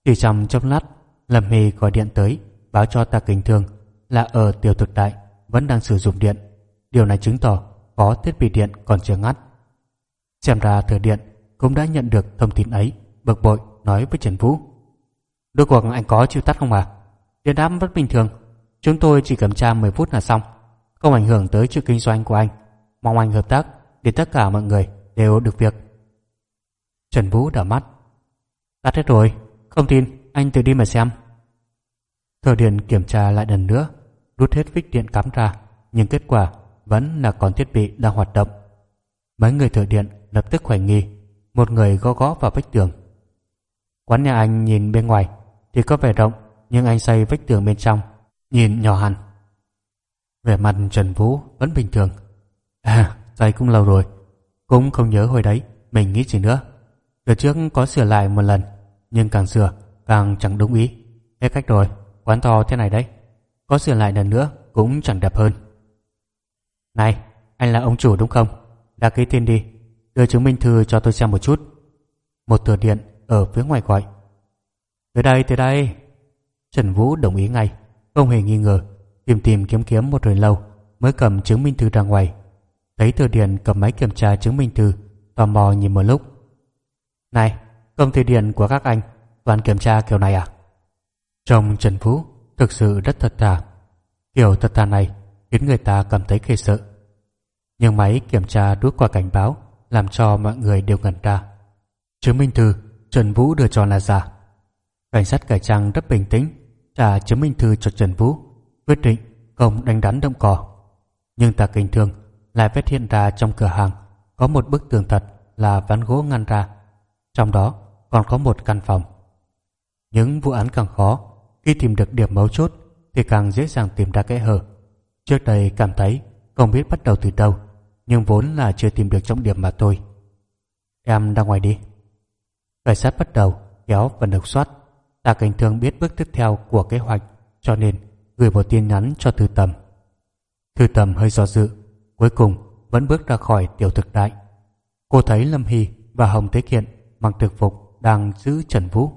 Chỉ trong chốc lát, Lâm Hy gọi điện tới, báo cho ta kinh thương là ở tiểu thực đại vẫn đang sử dụng điện. Điều này chứng tỏ có thiết bị điện còn chưa ngắt. Xem ra thừa điện cũng đã nhận được thông tin ấy, bực bội nói với Trần Vũ. Đôi cuộc anh có chịu tắt không à? Điện đáp rất bình thường, chúng tôi chỉ kiểm tra 10 phút là xong, không ảnh hưởng tới chuyện kinh doanh của anh. Mong anh hợp tác để tất cả mọi người đều được việc. Trần Vũ đỏ mắt. Tắt hết rồi, không tin, anh tự đi mà xem. Thợ điện kiểm tra lại lần nữa, rút hết vích điện cắm ra, nhưng kết quả vẫn là còn thiết bị đang hoạt động. Mấy người thợ điện lập tức hoài nghi, một người gõ gõ vào vách tường. Quán nhà anh nhìn bên ngoài thì có vẻ rộng, nhưng anh xây vách tường bên trong, nhìn nhỏ hẳn. Vẻ mặt Trần Vũ vẫn bình thường. À, xây cũng lâu rồi, cũng không nhớ hồi đấy mình nghĩ gì nữa. Đợt trước có sửa lại một lần, nhưng càng sửa càng chẳng đúng ý. Hết cách rồi, quán to thế này đấy. Có sửa lại lần nữa cũng chẳng đẹp hơn. Này, anh là ông chủ đúng không? Đã ký tên đi, đưa chứng minh thư cho tôi xem một chút. Một tờ điện ở phía ngoài gọi. Tới đây, tới đây. Trần Vũ đồng ý ngay, không hề nghi ngờ, tìm tìm kiếm kiếm một hồi lâu mới cầm chứng minh thư ra ngoài. Thấy tờ điện cầm máy kiểm tra chứng minh thư, tò mò nhìn một lúc. Này, công ty điện của các anh toàn kiểm tra kiểu này à? Trông Trần Vũ thực sự rất thật thà. Kiểu thật thà này khiến người ta cảm thấy khê sợ. Nhưng máy kiểm tra đuốc qua cảnh báo làm cho mọi người đều ngẩn ra. Chứng minh thư Trần Vũ đưa cho là giả. Cảnh sát cải trang rất bình tĩnh trả chứng minh thư cho Trần Vũ quyết định không đánh đắn động cỏ. Nhưng ta kinh thường lại phát hiện ra trong cửa hàng có một bức tường thật là ván gỗ ngăn ra. Trong đó còn có một căn phòng. Những vụ án càng khó khi tìm được điểm mấu chốt thì càng dễ dàng tìm ra kẽ hở. Trước đây cảm thấy không biết bắt đầu từ đâu, nhưng vốn là chưa tìm được trọng điểm mà thôi. Em ra ngoài đi. Cảnh sát bắt đầu kéo và lục soát. Tạ Cảnh Thương biết bước tiếp theo của kế hoạch, cho nên gửi một tin nhắn cho Thư Tầm. Thư Tầm hơi do dự, cuối cùng vẫn bước ra khỏi tiểu thực đại. Cô thấy Lâm Hy và Hồng Thế Kiện mặc thực phục đang giữ Trần Vũ,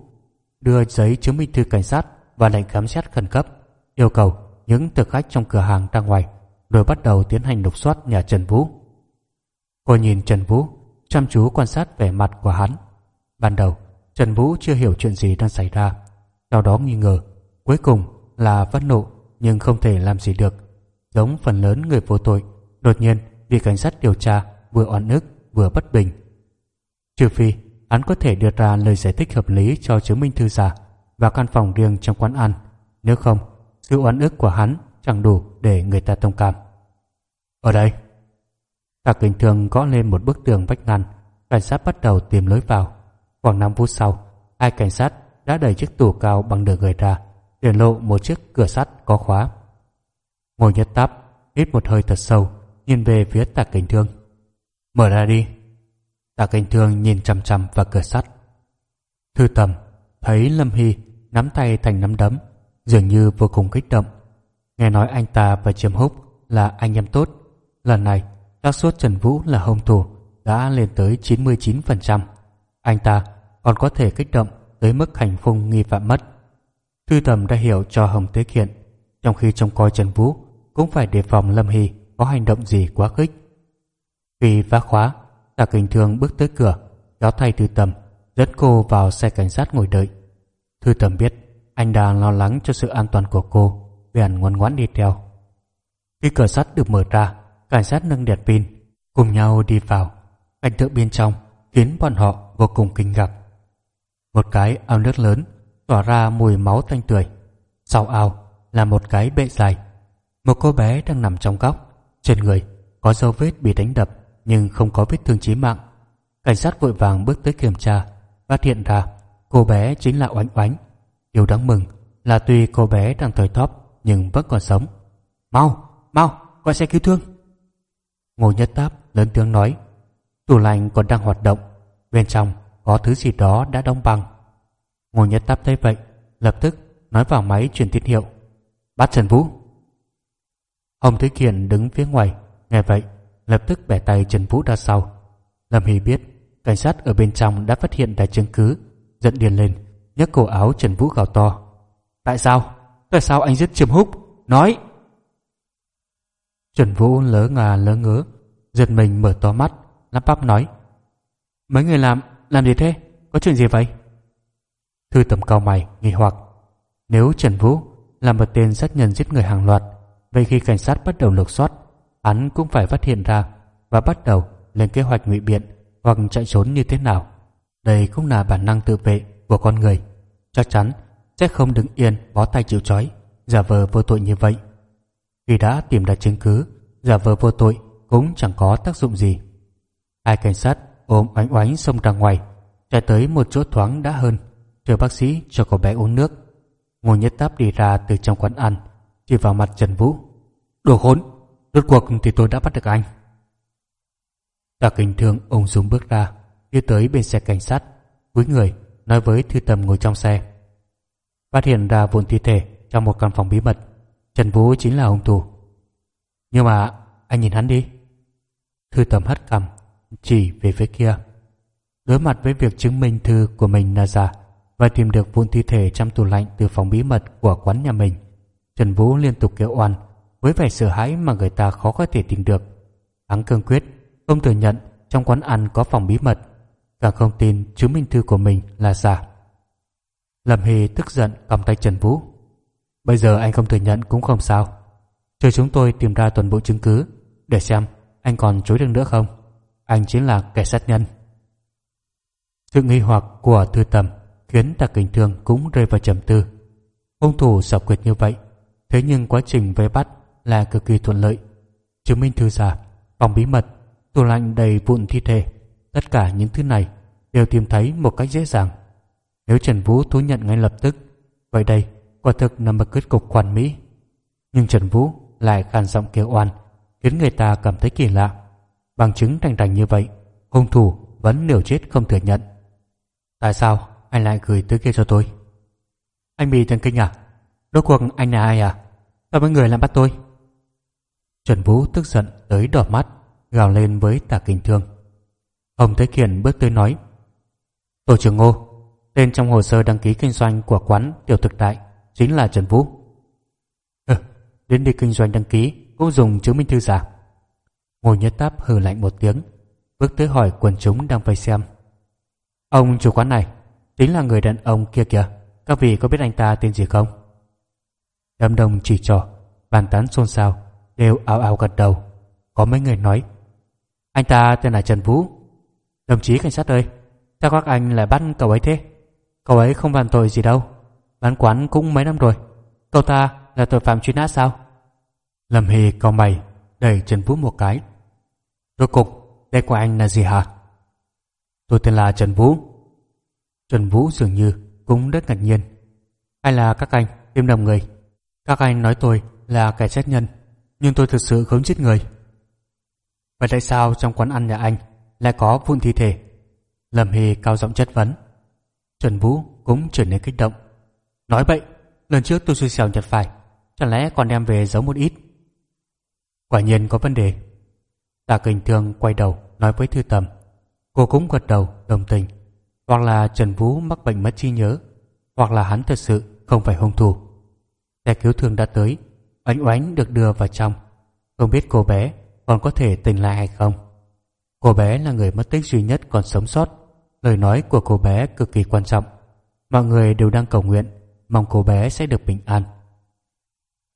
đưa giấy chứng minh thư cảnh sát và lệnh khám xét khẩn cấp, yêu cầu những thực khách trong cửa hàng ra ngoài, rồi bắt đầu tiến hành lục soát nhà Trần Vũ. Cô nhìn Trần Vũ, chăm chú quan sát vẻ mặt của hắn. Ban đầu, Trần Vũ chưa hiểu chuyện gì đang xảy ra, sau đó nghi ngờ, cuối cùng là phẫn nộ nhưng không thể làm gì được. Giống phần lớn người vô tội, đột nhiên bị cảnh sát điều tra vừa oan ức vừa bất bình. Trừ phi hắn có thể đưa ra lời giải thích hợp lý cho chứng minh thư giả và căn phòng riêng trong quán ăn, nếu không sự oán ức của hắn chẳng đủ để người ta thông cảm. Ở đây, Tạ Kính Thương gõ lên một bức tường vách ngăn, cảnh sát bắt đầu tìm lối vào. Khoảng 5 phút sau, hai cảnh sát đã đẩy chiếc tủ cao bằng đường gửi ra, để lộ một chiếc cửa sắt có khóa. Ngồi nhất táp, hít một hơi thật sâu, nhìn về phía Tạ Kính Thương. Mở ra đi. Tạ kinh Thương nhìn chằm chằm vào cửa sắt. Thư tầm, thấy Lâm Hy nắm tay thành nắm đấm, dường như vô cùng kích động. Nghe nói anh ta và Chiêm Húc là anh em tốt. Lần này, xác suất Trần Vũ là hung thủ đã lên tới 99%. Anh ta còn có thể kích động tới mức hành phung nghi phạm mất. Thư tầm đã hiểu cho Hồng Tế Kiện, trong khi trông coi Trần Vũ cũng phải đề phòng Lâm Hy có hành động gì quá khích. Khi phá khóa, Tạ Kinh Thương bước tới cửa, kéo tay Thư tầm, dẫn cô vào xe cảnh sát ngồi đợi. Thư tầm biết anh đang lo lắng cho sự an toàn của cô, bèn ngoan ngoãn đi theo. Khi cửa sắt được mở ra, cảnh sát nâng đèn pin, cùng nhau đi vào. Cảnh tượng bên trong khiến bọn họ vô cùng kinh ngạc. Một cái ao nước lớn tỏa ra mùi máu tanh tưởi. Sau ao là một cái bệ dài. Một cô bé đang nằm trong góc, trên người có dấu vết bị đánh đập nhưng không có vết thương chí mạng. Cảnh sát vội vàng bước tới kiểm tra, phát hiện ra cô bé chính là Oánh Oánh. Điều đáng mừng là tuy cô bé đang thời thóp nhưng vẫn còn sống. Mau, mau, gọi xe cứu thương. Ngô Nhất Táp lớn tiếng nói. Tủ lạnh còn đang hoạt động, bên trong có thứ gì đó đã đóng băng. Ngô Nhất Táp thấy vậy, lập tức nói vào máy truyền tín hiệu. Bắt Trần Vũ. Hồng Thế Kiện đứng phía ngoài, nghe vậy, lập tức bẻ tay Trần Vũ ra sau. Lâm Hy biết, cảnh sát ở bên trong đã phát hiện ra chứng cứ, giận điên lên, nhấc cổ áo Trần Vũ gào to. Tại sao? Tại sao anh giết Trầm Húc? Nói! Trần Vũ lỡ ngà lỡ ngớ, giật mình mở to mắt, lắp bắp nói. Mấy người làm, làm gì thế? Có chuyện gì vậy? Thư tầm cao mày, nghi hoặc. Nếu Trần Vũ là một tên sát nhân giết người hàng loạt, vậy khi cảnh sát bắt đầu lục soát, hắn cũng phải phát hiện ra và bắt đầu lên kế hoạch ngụy biện hoặc chạy trốn như thế nào. Đây cũng là bản năng tự vệ của con người. Chắc chắn sẽ không đứng yên bó tay chịu trói, giả vờ vô tội như vậy. Khi đã tìm ra chứng cứ, giả vờ vô tội cũng chẳng có tác dụng gì. Hai cảnh sát ôm oánh oánh xông ra ngoài, chạy tới một chỗ thoáng đã hơn, chờ bác sĩ cho cậu bé uống nước. Ngô Nhất Táp đi ra từ trong quán ăn, chỉ vào mặt Trần Vũ. Đồ khốn, rốt cuộc thì tôi đã bắt được anh. Tạ Kinh Thương ung dung bước ra, đi tới bên xe cảnh sát, cúi người nói với Thư Tầm ngồi trong xe. Phát hiện ra vụn thi thể trong một căn phòng bí mật, Trần Vũ chính là hung thủ. Nhưng mà anh nhìn hắn đi. Thư Tầm hất cằm, chỉ về phía kia. Đối mặt với việc chứng minh thư của mình là giả và tìm được vụn thi thể trong tủ lạnh từ phòng bí mật của quán nhà mình, Trần Vũ liên tục kêu oan với vẻ sợ hãi mà người ta khó có thể tin được. Hắn cương quyết, không thừa nhận trong quán ăn có phòng bí mật, càng không tin chứng minh thư của mình là giả. Lâm Hy tức giận cầm tay Trần Vũ. Bây giờ anh không thừa nhận cũng không sao. Chờ chúng tôi tìm ra toàn bộ chứng cứ để xem anh còn chối được nữa không. Anh chính là kẻ sát nhân. Sự nghi hoặc của thư tầm khiến Tạc Kình Thương cũng rơi vào trầm tư. Hung thủ xảo quyệt như vậy, thế nhưng quá trình vây bắt là cực kỳ thuận lợi. Chứng minh thư giả, phòng bí mật, tủ lạnh đầy vụn thi thể, tất cả những thứ này đều tìm thấy một cách dễ dàng. Nếu Trần Vũ thú nhận ngay lập tức, vậy đây quả thực là một kết cục hoàn mỹ. Nhưng Trần Vũ lại khàn giọng kêu oan, khiến người ta cảm thấy kỳ lạ. Bằng chứng rành rành như vậy, hung thủ vẫn liều chết không thừa nhận. Tại sao anh lại gửi thứ kia cho tôi? Anh bị thần kinh à? Rốt cuộc anh là ai à? Sao mấy người làm bắt tôi? Trần Vũ tức giận tới đỏ mắt, gào lên với tả kinh thương. Ông Thế Kiền bước tới nói Tổ trưởng Ngô, tên trong hồ sơ đăng ký kinh doanh của quán tiểu thực đại chính là Trần Vũ. Ừ, đến đi kinh doanh đăng ký cũng dùng chứng minh thư giả. Ngô Nhất Táp hừ lạnh một tiếng, bước tới hỏi quần chúng đang vây xem. Ông chủ quán này chính là người đàn ông kia kìa, các vị có biết anh ta tên gì không? Đám đông chỉ trỏ, bàn tán xôn xao, đều ào ào gật đầu. Có mấy người nói, anh ta tên là Trần Vũ. Đồng chí cảnh sát ơi, sao các anh lại bắt cậu ấy thế? Cậu ấy không phạm tội gì đâu, bán quán cũng mấy năm rồi. Cậu ta là tội phạm truy nã sao? Lâm Hy cau mày, đẩy Trần Vũ một cái. Rốt cục, đây của anh là gì hả? Tôi tên là Trần Vũ. Trần Vũ dường như cũng rất ngạc nhiên. Hay là các anh tìm đồng người? Các anh nói tôi là kẻ sát nhân, nhưng tôi thực sự không giết người. Vậy tại sao trong quán ăn nhà anh lại có vụn thi thể? Lâm Hy cao giọng chất vấn. Trần Vũ cũng trở nên kích động. Nói vậy, lần trước tôi xui xẻo nhặt phải, chẳng lẽ còn đem về giấu một ít? Quả nhiên có vấn đề. Tạ Kình Thương quay đầu nói với Thư Tầm. Cô cũng gật đầu đồng tình. Hoặc là Trần Vũ mắc bệnh mất trí nhớ, hoặc là hắn thật sự không phải hung thủ. Xe cứu thương đã tới, oánh oánh được đưa vào trong. Không biết cô bé còn có thể tỉnh lại hay không. Cô bé là người mất tích duy nhất còn sống sót. Lời nói của cô bé cực kỳ quan trọng. Mọi người đều đang cầu nguyện, mong cô bé sẽ được bình an.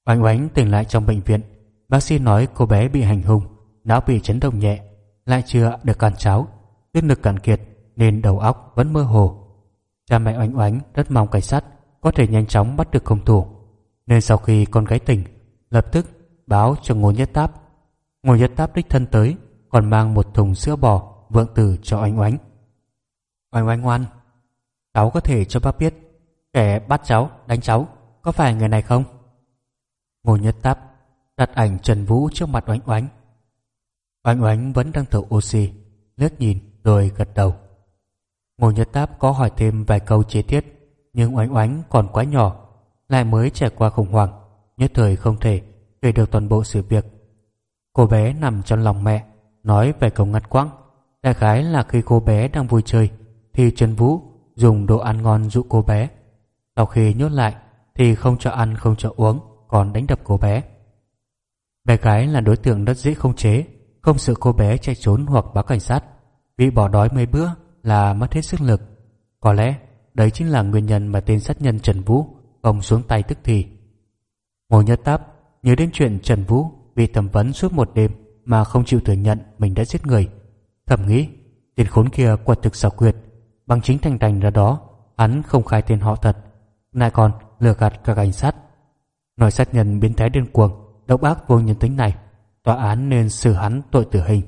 Oánh oánh tỉnh lại trong bệnh viện. Bác sĩ nói cô bé bị hành hung, não bị chấn động nhẹ, lại chưa được ăn cháo, tiết lực cạn kiệt nên đầu óc vẫn mơ hồ. Cha mẹ oánh oánh rất mong cảnh sát có thể nhanh chóng bắt được hung thủ. Nên sau khi con gái tỉnh, lập tức báo cho Ngô Nhất Táp. Ngô Nhất Táp đích thân tới, còn mang một thùng sữa bò vượng tử cho oanh oánh. Oánh oánh ngoan, cháu có thể cho bác biết kẻ bắt cháu, đánh cháu có phải người này không? Ngô Nhất Táp đặt ảnh Trần Vũ trước mặt oánh oánh. Oánh oánh vẫn đang thở oxy, lướt nhìn rồi gật đầu. Ngô Nhất Táp có hỏi thêm vài câu chi tiết, nhưng oánh oánh còn quá nhỏ. lại mới trải qua khủng hoảng, nhất thời không thể kể được toàn bộ sự việc. Cô bé nằm trong lòng mẹ, nói về cầu ngắt quãng. Đại khái là khi cô bé đang vui chơi, thì Trần Vũ dùng đồ ăn ngon dụ cô bé. Sau khi nhốt lại, thì không cho ăn không cho uống, còn đánh đập cô bé. Bé gái là đối tượng rất dễ không chế, không sợ cô bé chạy trốn hoặc báo cảnh sát. Bị bỏ đói mấy bữa là mất hết sức lực. Có lẽ đấy chính là nguyên nhân mà tên sát nhân Trần Vũ không xuống tay tức thì. Ngô Nhất Táp nhớ đến chuyện Trần Vũ bị thẩm vấn suốt một đêm mà không chịu thừa nhận mình đã giết người. Thầm nghĩ, tên khốn kia quả thực xảo quyệt, bằng chính thành thành ra đó, hắn không khai tên họ thật, lại còn lừa gạt các cảnh sát. Nói sát nhân biến thái điên cuồng, độc ác vô nhân tính này, tòa án nên xử hắn tội tử hình,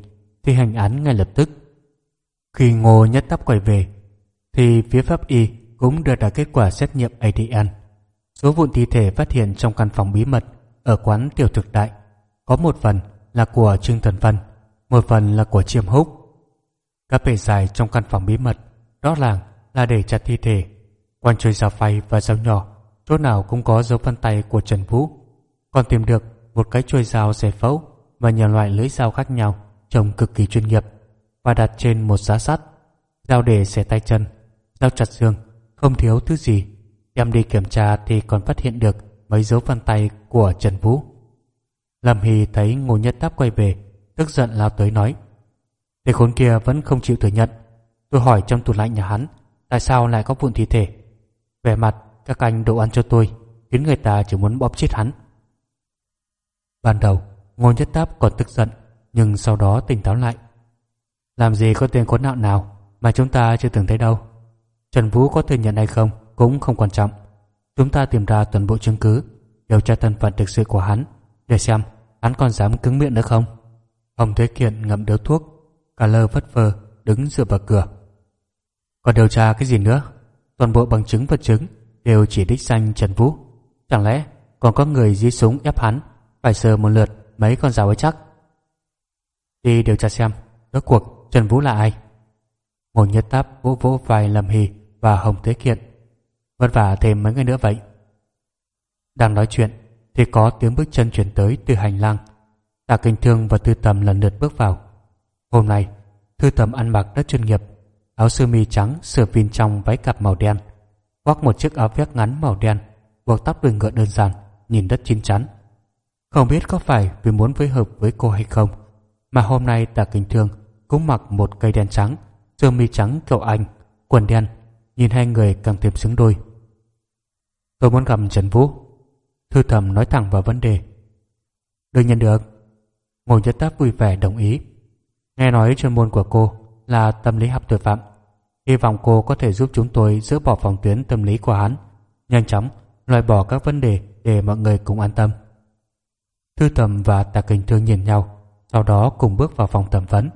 thi hành án ngay lập tức. Khi Ngô Nhất Táp quay về, thì phía pháp y cũng đưa ra kết quả xét nghiệm ADN. Số vụn thi thể phát hiện trong căn phòng bí mật ở quán tiểu thực đại có một phần là của Trương Thần Vân, một phần là của Chiêm Húc. Các bể dài trong căn phòng bí mật rõ ràng là để chặt thi thể. Quan chơi dao phay và dao nhỏ, chỗ nào cũng có dấu vân tay của Trần Vũ. Còn tìm được một cái chuôi dao giải phẫu và nhiều loại lưỡi dao khác nhau trông cực kỳ chuyên nghiệp và đặt trên một giá sắt. Dao để xẻ tay chân, dao chặt xương, không thiếu thứ gì. Em đi kiểm tra thì còn phát hiện được mấy dấu vân tay của Trần Vũ. Lâm Hy thấy Ngô Nhất Táp quay về, tức giận lao tới nói. Tên khốn kia vẫn không chịu thừa nhận. Tôi hỏi trong tủ lạnh nhà hắn, tại sao lại có vụn thi thể? Về mặt, các anh đồ ăn cho tôi, khiến người ta chỉ muốn bóp chết hắn. Ban đầu, Ngô Nhất Táp còn tức giận, nhưng sau đó tỉnh táo lại. Làm gì có tên khốn nạn nào mà chúng ta chưa từng thấy đâu. Trần Vũ có thừa nhận hay không cũng không quan trọng. Chúng ta tìm ra toàn bộ chứng cứ, điều tra thân phận thực sự của hắn, để xem hắn còn dám cứng miệng nữa không. Hồng Thế Kiện ngậm điếu thuốc, cả lơ vất vơ đứng dựa vào cửa. Còn điều tra cái gì nữa? Toàn bộ bằng chứng vật chứng đều chỉ đích danh Trần Vũ. Chẳng lẽ còn có người dí súng ép hắn phải sờ một lượt mấy con rào ấy chắc? Đi điều tra xem, rốt cuộc Trần Vũ là ai? Ngồi nhất táp vỗ vỗ vai lầm Hì và Hồng Thế Kiện. Vất vả thêm mấy ngày nữa vậy. Đang nói chuyện thì có tiếng bước chân chuyển tới từ hành lang. Tạ Kinh Thương và Thư Tầm lần lượt bước vào. Hôm nay, Thư Tầm ăn mặc rất chuyên nghiệp, áo sơ mi trắng sửa pin trong váy cặp màu đen, khoác một chiếc áo vest ngắn màu đen, buộc tóc đuôi ngựa đơn giản, nhìn rất chín chắn. Không biết có phải vì muốn phối hợp với cô hay không, mà hôm nay Tạ Kinh Thương cũng mặc một cây đen trắng, sơ mi trắng kiểu Anh, quần đen, nhìn hai người càng thêm xứng đôi. Tôi muốn gặp Trần Vũ. Thư thầm nói thẳng vào vấn đề. Đương nhiên được. Ngô Nhất Táp vui vẻ đồng ý. Nghe nói chuyên môn của cô là tâm lý học tội phạm. Hy vọng cô có thể giúp chúng tôi dỡ bỏ phòng tuyến tâm lý của hắn, nhanh chóng loại bỏ các vấn đề để mọi người cùng an tâm. Thư thầm và Tạ Kinh Thương nhìn nhau, sau đó cùng bước vào phòng thẩm vấn.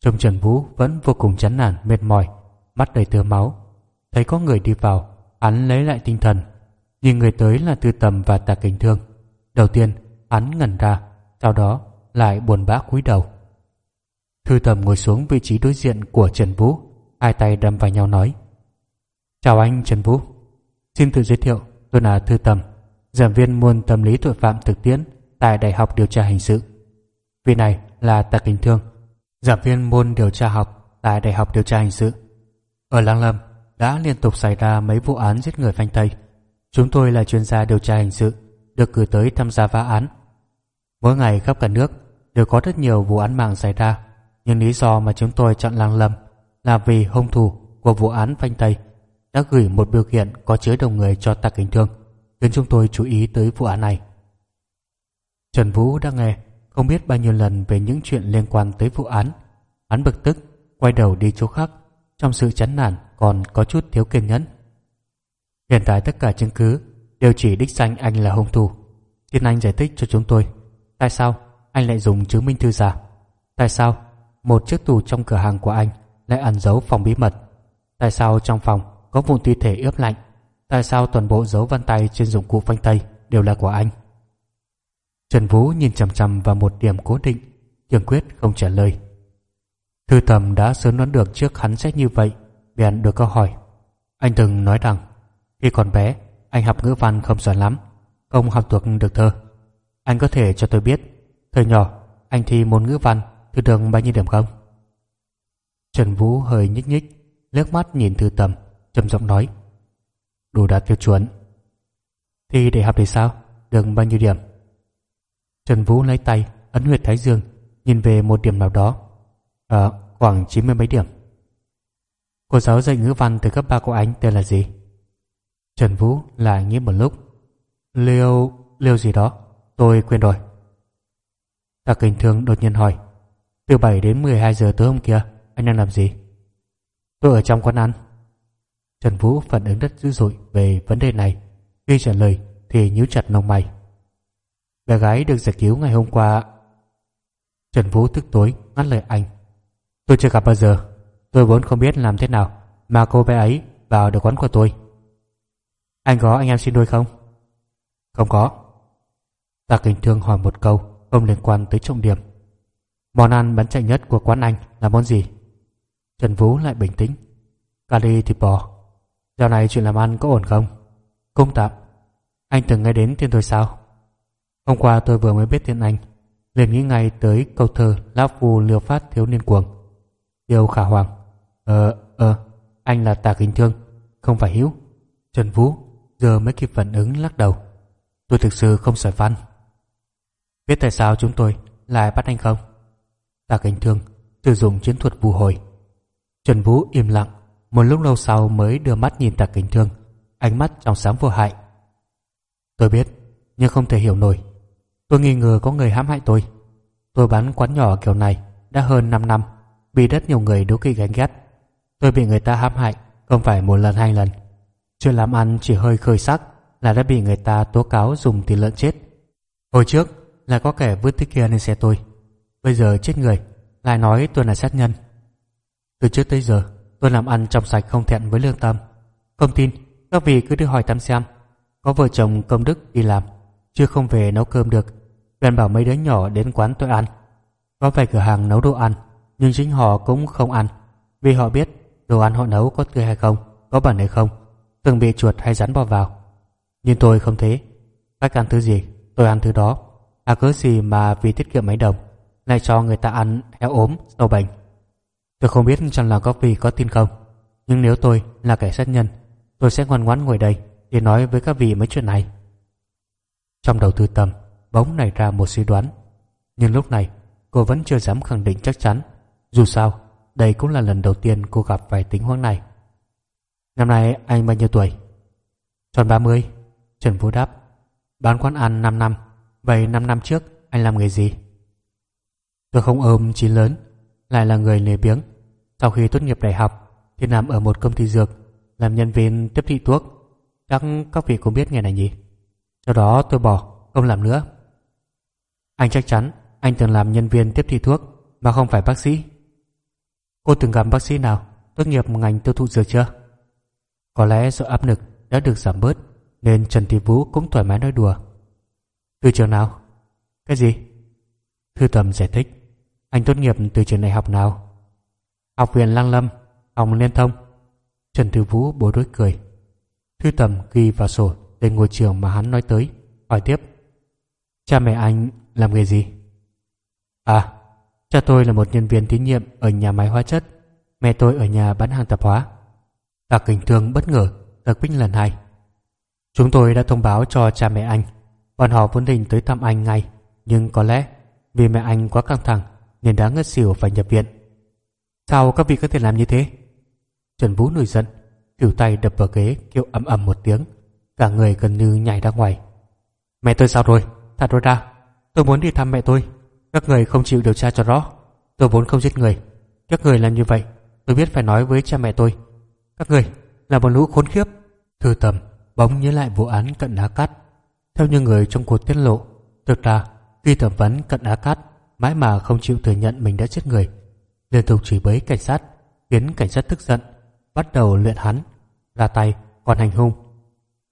Trông Trần Vũ vẫn vô cùng chán nản, mệt mỏi, mắt đầy tơ máu. Thấy có người đi vào, hắn lấy lại tinh thần. Nhìn người tới là Thư Tầm và Tạ Kình Thương. Đầu tiên, hắn ngẩn ra, sau đó lại buồn bã cúi đầu. Thư Tầm ngồi xuống vị trí đối diện của Trần Vũ, hai tay đâm vào nhau nói. Chào anh Trần Vũ. Xin tự giới thiệu, tôi là Thư Tầm, giảng viên môn tâm lý tội phạm thực tiễn tại Đại học Điều tra Hình sự. Vị này là Tạ Kình Thương, giảng viên môn điều tra học tại Đại học Điều tra Hình sự. Ở lang Lâm đã liên tục xảy ra mấy vụ án giết người phanh Tây. Chúng tôi là chuyên gia điều tra hình sự, được cử tới tham gia phá án. Mỗi ngày khắp cả nước đều có rất nhiều vụ án mạng xảy ra, nhưng lý do mà chúng tôi chọn làng Lâm là vì hung thủ của vụ án phanh Tây đã gửi một biểu kiện có chứa đồng người cho Tạ Kính Thương, khiến chúng tôi chú ý tới vụ án này. Trần Vũ đã nghe không biết bao nhiêu lần về những chuyện liên quan tới vụ án. Hắn bực tức, quay đầu đi chỗ khác, trong sự chán nản còn có chút thiếu kiên nhẫn. Hiện tại tất cả chứng cứ đều chỉ đích danh anh là hung thủ. Xin anh giải thích cho chúng tôi, tại sao anh lại dùng chứng minh thư giả? Tại sao một chiếc tủ trong cửa hàng của anh lại ẩn giấu phòng bí mật? Tại sao trong phòng có vụn thi thể ướp lạnh? Tại sao toàn bộ dấu vân tay trên dụng cụ phanh tay đều là của anh? Trần Vũ nhìn chằm chằm vào một điểm cố định, kiên quyết không trả lời. Thư thầm đã sớm đoán được trước hắn sẽ như vậy, bèn được câu hỏi. Anh từng nói rằng, khi còn bé, anh học ngữ văn không giỏi lắm, không học thuộc được thơ. Anh có thể cho tôi biết, thời nhỏ anh thi môn ngữ văn thư được bao nhiêu điểm không? Trần Vũ hơi nhích nhích, liếc mắt nhìn Thư Tầm, trầm giọng nói. Đủ đạt tiêu chuẩn. Thi để học thì sao? Được bao nhiêu điểm? Trần Vũ lấy tay ấn huyệt thái dương, nhìn về một điểm nào đó. Ờ, khoảng chín mươi mấy điểm. Cô giáo dạy ngữ văn từ cấp 3 của anh tên là gì? Trần Vũ lại nghĩ một lúc. Liêu... Liêu gì đó? Tôi quên rồi. Tạ Kinh Thương đột nhiên hỏi. Từ 7 đến 12 giờ tối hôm kia, anh đang làm gì? Tôi ở trong quán ăn. Trần Vũ phản ứng rất dữ dội về vấn đề này. Khi trả lời thì nhíu chặt lông mày. Bé gái được giải cứu ngày hôm qua. Trần Vũ tức tối ngắt lời anh. Tôi chưa gặp bao giờ. Tôi vốn không biết làm thế nào mà cô bé ấy vào được quán của tôi. Anh có anh em xin đôi không? Không có. Tạ Kinh Thương hỏi một câu không liên quan tới trọng điểm. Món ăn bán chạy nhất của quán anh là món gì? Trần Vũ lại bình tĩnh. Cà ri thịt bò. Dạo này chuyện làm ăn có ổn không? Không tạm. Anh từng nghe đến tên tôi sao? Hôm qua tôi vừa mới biết tên anh. liền nghĩ ngay tới câu thơ Lão Phu liều phát thiếu niên cuồng. Tiêu khả hoàng. Ờ, ờ, anh là Tạ Kính Thương, không phải Hiếu. Trần Vũ giờ mới kịp phản ứng lắc đầu. Tôi thực sự không giỏi văn. Biết tại sao chúng tôi lại bắt anh không? tạ Kính Thương sử dụng chiến thuật vù hồi. Trần Vũ im lặng, một lúc lâu sau mới đưa mắt nhìn tạ Kính Thương, ánh mắt trong sáng vô hại. Tôi biết, nhưng không thể hiểu nổi. Tôi nghi ngờ có người hãm hại tôi. Tôi bán quán nhỏ kiểu này đã hơn 5 năm, bị rất nhiều người đố kỵ gánh ghét. Tôi bị người ta hãm hại, không phải một lần hai lần. Chuyện làm ăn chỉ hơi khơi sắc là đã bị người ta tố cáo dùng thịt lợn chết. Hồi trước là có kẻ vứt thứ kia lên xe tôi. Bây giờ chết người, lại nói tôi là sát nhân. Từ trước tới giờ, tôi làm ăn trong sạch không thẹn với lương tâm. Không tin, các vị cứ đi hỏi thăm xem. Có vợ chồng công đức đi làm, chưa không về nấu cơm được. Bèn bảo mấy đứa nhỏ đến quán tôi ăn. Có vài cửa hàng nấu đồ ăn, nhưng chính họ cũng không ăn. Vì họ biết đồ ăn họ nấu có tươi hay không, có bẩn hay không, từng bị chuột hay rắn bò vào. Nhưng tôi không thế. khách ăn thứ gì, tôi ăn thứ đó. À cớ gì mà vì tiết kiệm mấy đồng, lại cho người ta ăn héo ốm, sâu bệnh. Tôi không biết trong là có vị có tin không, nhưng nếu tôi là kẻ sát nhân, tôi sẽ ngoan ngoãn ngồi đây để nói với các vị mấy chuyện này. Trong đầu tư tâm, bỗng nảy ra một suy đoán. Nhưng lúc này, cô vẫn chưa dám khẳng định chắc chắn. Dù sao, đây cũng là lần đầu tiên cô gặp phải tình huống này. Năm nay anh bao nhiêu tuổi? Tròn 30. Trần Vũ đáp. Bán quán ăn 5 năm. Vậy 5 năm trước anh làm nghề gì? Tôi không ôm chí lớn, lại là người nề biếng. Sau khi tốt nghiệp đại học thì làm ở một công ty dược, làm nhân viên tiếp thị thuốc. Chắc các vị cũng biết nghề này nhỉ? Sau đó tôi bỏ, không làm nữa. Anh chắc chắn anh từng làm nhân viên tiếp thị thuốc mà không phải bác sĩ. Cô từng gặp bác sĩ nào tốt nghiệp ngành tiêu thụ dược chưa? Có lẽ do áp lực đã được giảm bớt nên Trần Thị Vũ cũng thoải mái nói đùa. Từ trường nào? Cái gì? Thư Tầm giải thích. Anh tốt nghiệp từ trường đại học nào? Học viện Lang Lâm, học Liên Thông. Trần Thị Vũ bối rối cười. Thư Tầm ghi vào sổ tên ngôi trường mà hắn nói tới, hỏi tiếp. Cha mẹ anh làm nghề gì? À, cha tôi là một nhân viên tín nhiệm ở nhà máy hóa chất, mẹ tôi ở nhà bán hàng tạp hóa. Tạc Kình Thương bất ngờ, tập binh lần hai. Chúng tôi đã thông báo cho cha mẹ anh, bọn họ vốn định tới thăm anh ngay, nhưng có lẽ vì mẹ anh quá căng thẳng nên đã ngất xỉu phải nhập viện. Sao các vị có thể làm như thế? Trần Vũ nổi giận, kiểu tay đập vào ghế kêu ầm ầm một tiếng, cả người gần như nhảy ra ngoài. Mẹ tôi sao rồi? Thả tôi ra. Tôi muốn đi thăm mẹ tôi. Các người không chịu điều tra cho rõ. Tôi vốn không giết người. Các người làm như vậy, tôi biết phải nói với cha mẹ tôi. Các người là một lũ khốn khiếp. Thư tầm bóng nhớ lại vụ án cận đá cắt. Theo như người trong cuộc tiết lộ, thực ra khi thẩm vấn cận đá cắt mãi mà không chịu thừa nhận mình đã giết người, liên tục chỉ bới cảnh sát, khiến cảnh sát tức giận, bắt đầu luyện hắn, ra tay còn hành hung.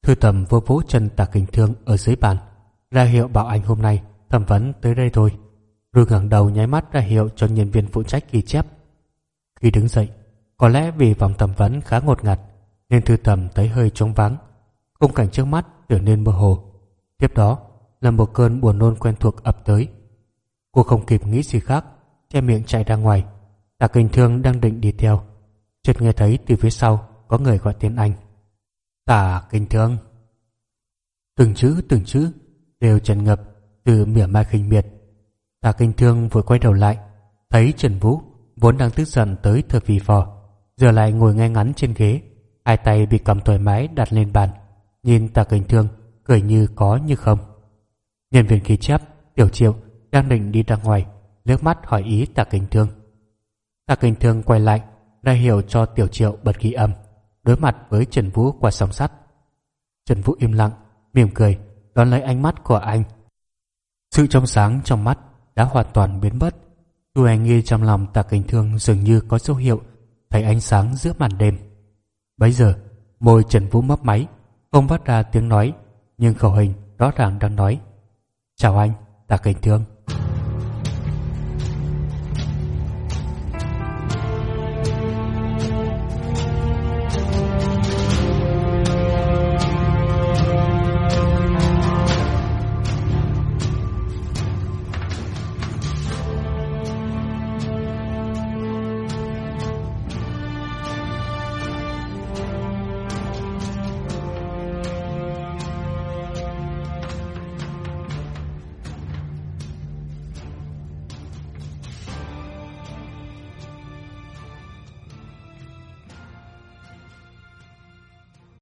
Thư tầm vô vỗ chân tả kình thương ở dưới bàn, ra hiệu bảo anh hôm nay thẩm vấn tới đây thôi. Rồi ngẩng đầu nháy mắt ra hiệu cho nhân viên phụ trách ghi chép. Khi đứng dậy, có lẽ vì vòng thẩm vấn khá ngột ngạt, nên thư tầm thấy hơi trống vắng khung cảnh trước mắt trở nên mơ hồ. Tiếp đó là một cơn buồn nôn quen thuộc ập tới. Cô không kịp nghĩ gì khác, che miệng chạy ra ngoài. Tạ kinh thương đang định đi theo. Chợt nghe thấy từ phía sau có người gọi tiếng anh. Tạ kinh thương. Từng chữ từng chữ đều tràn ngập từ mỉa mai khinh miệt. Tạ kinh thương vừa quay đầu lại, thấy trần vũ vốn đang tức giận tới thở phì phò giờ lại ngồi ngay ngắn trên ghế, hai tay bị cầm thoải mái đặt lên bàn, nhìn tạ Kình thương, cười như có như không. Nhân viên ghi chép, tiểu triệu đang định đi ra ngoài nước mắt hỏi ý tạ Kình thương. Tạ Kình thương quay lại, ra hiểu cho tiểu triệu bật ghi âm, đối mặt với trần vũ qua song sắt. Trần vũ im lặng, mỉm cười, đón lấy ánh mắt của anh. Sự trong sáng trong mắt đã hoàn toàn biến mất. Dù anh nghi trong lòng tạ Kình thương dường như có dấu hiệu thấy ánh sáng giữa màn đêm. Bấy giờ, môi trần vũ mấp máy, không phát ra tiếng nói, nhưng khẩu hình rõ ràng đang nói, chào anh, ta kinh thương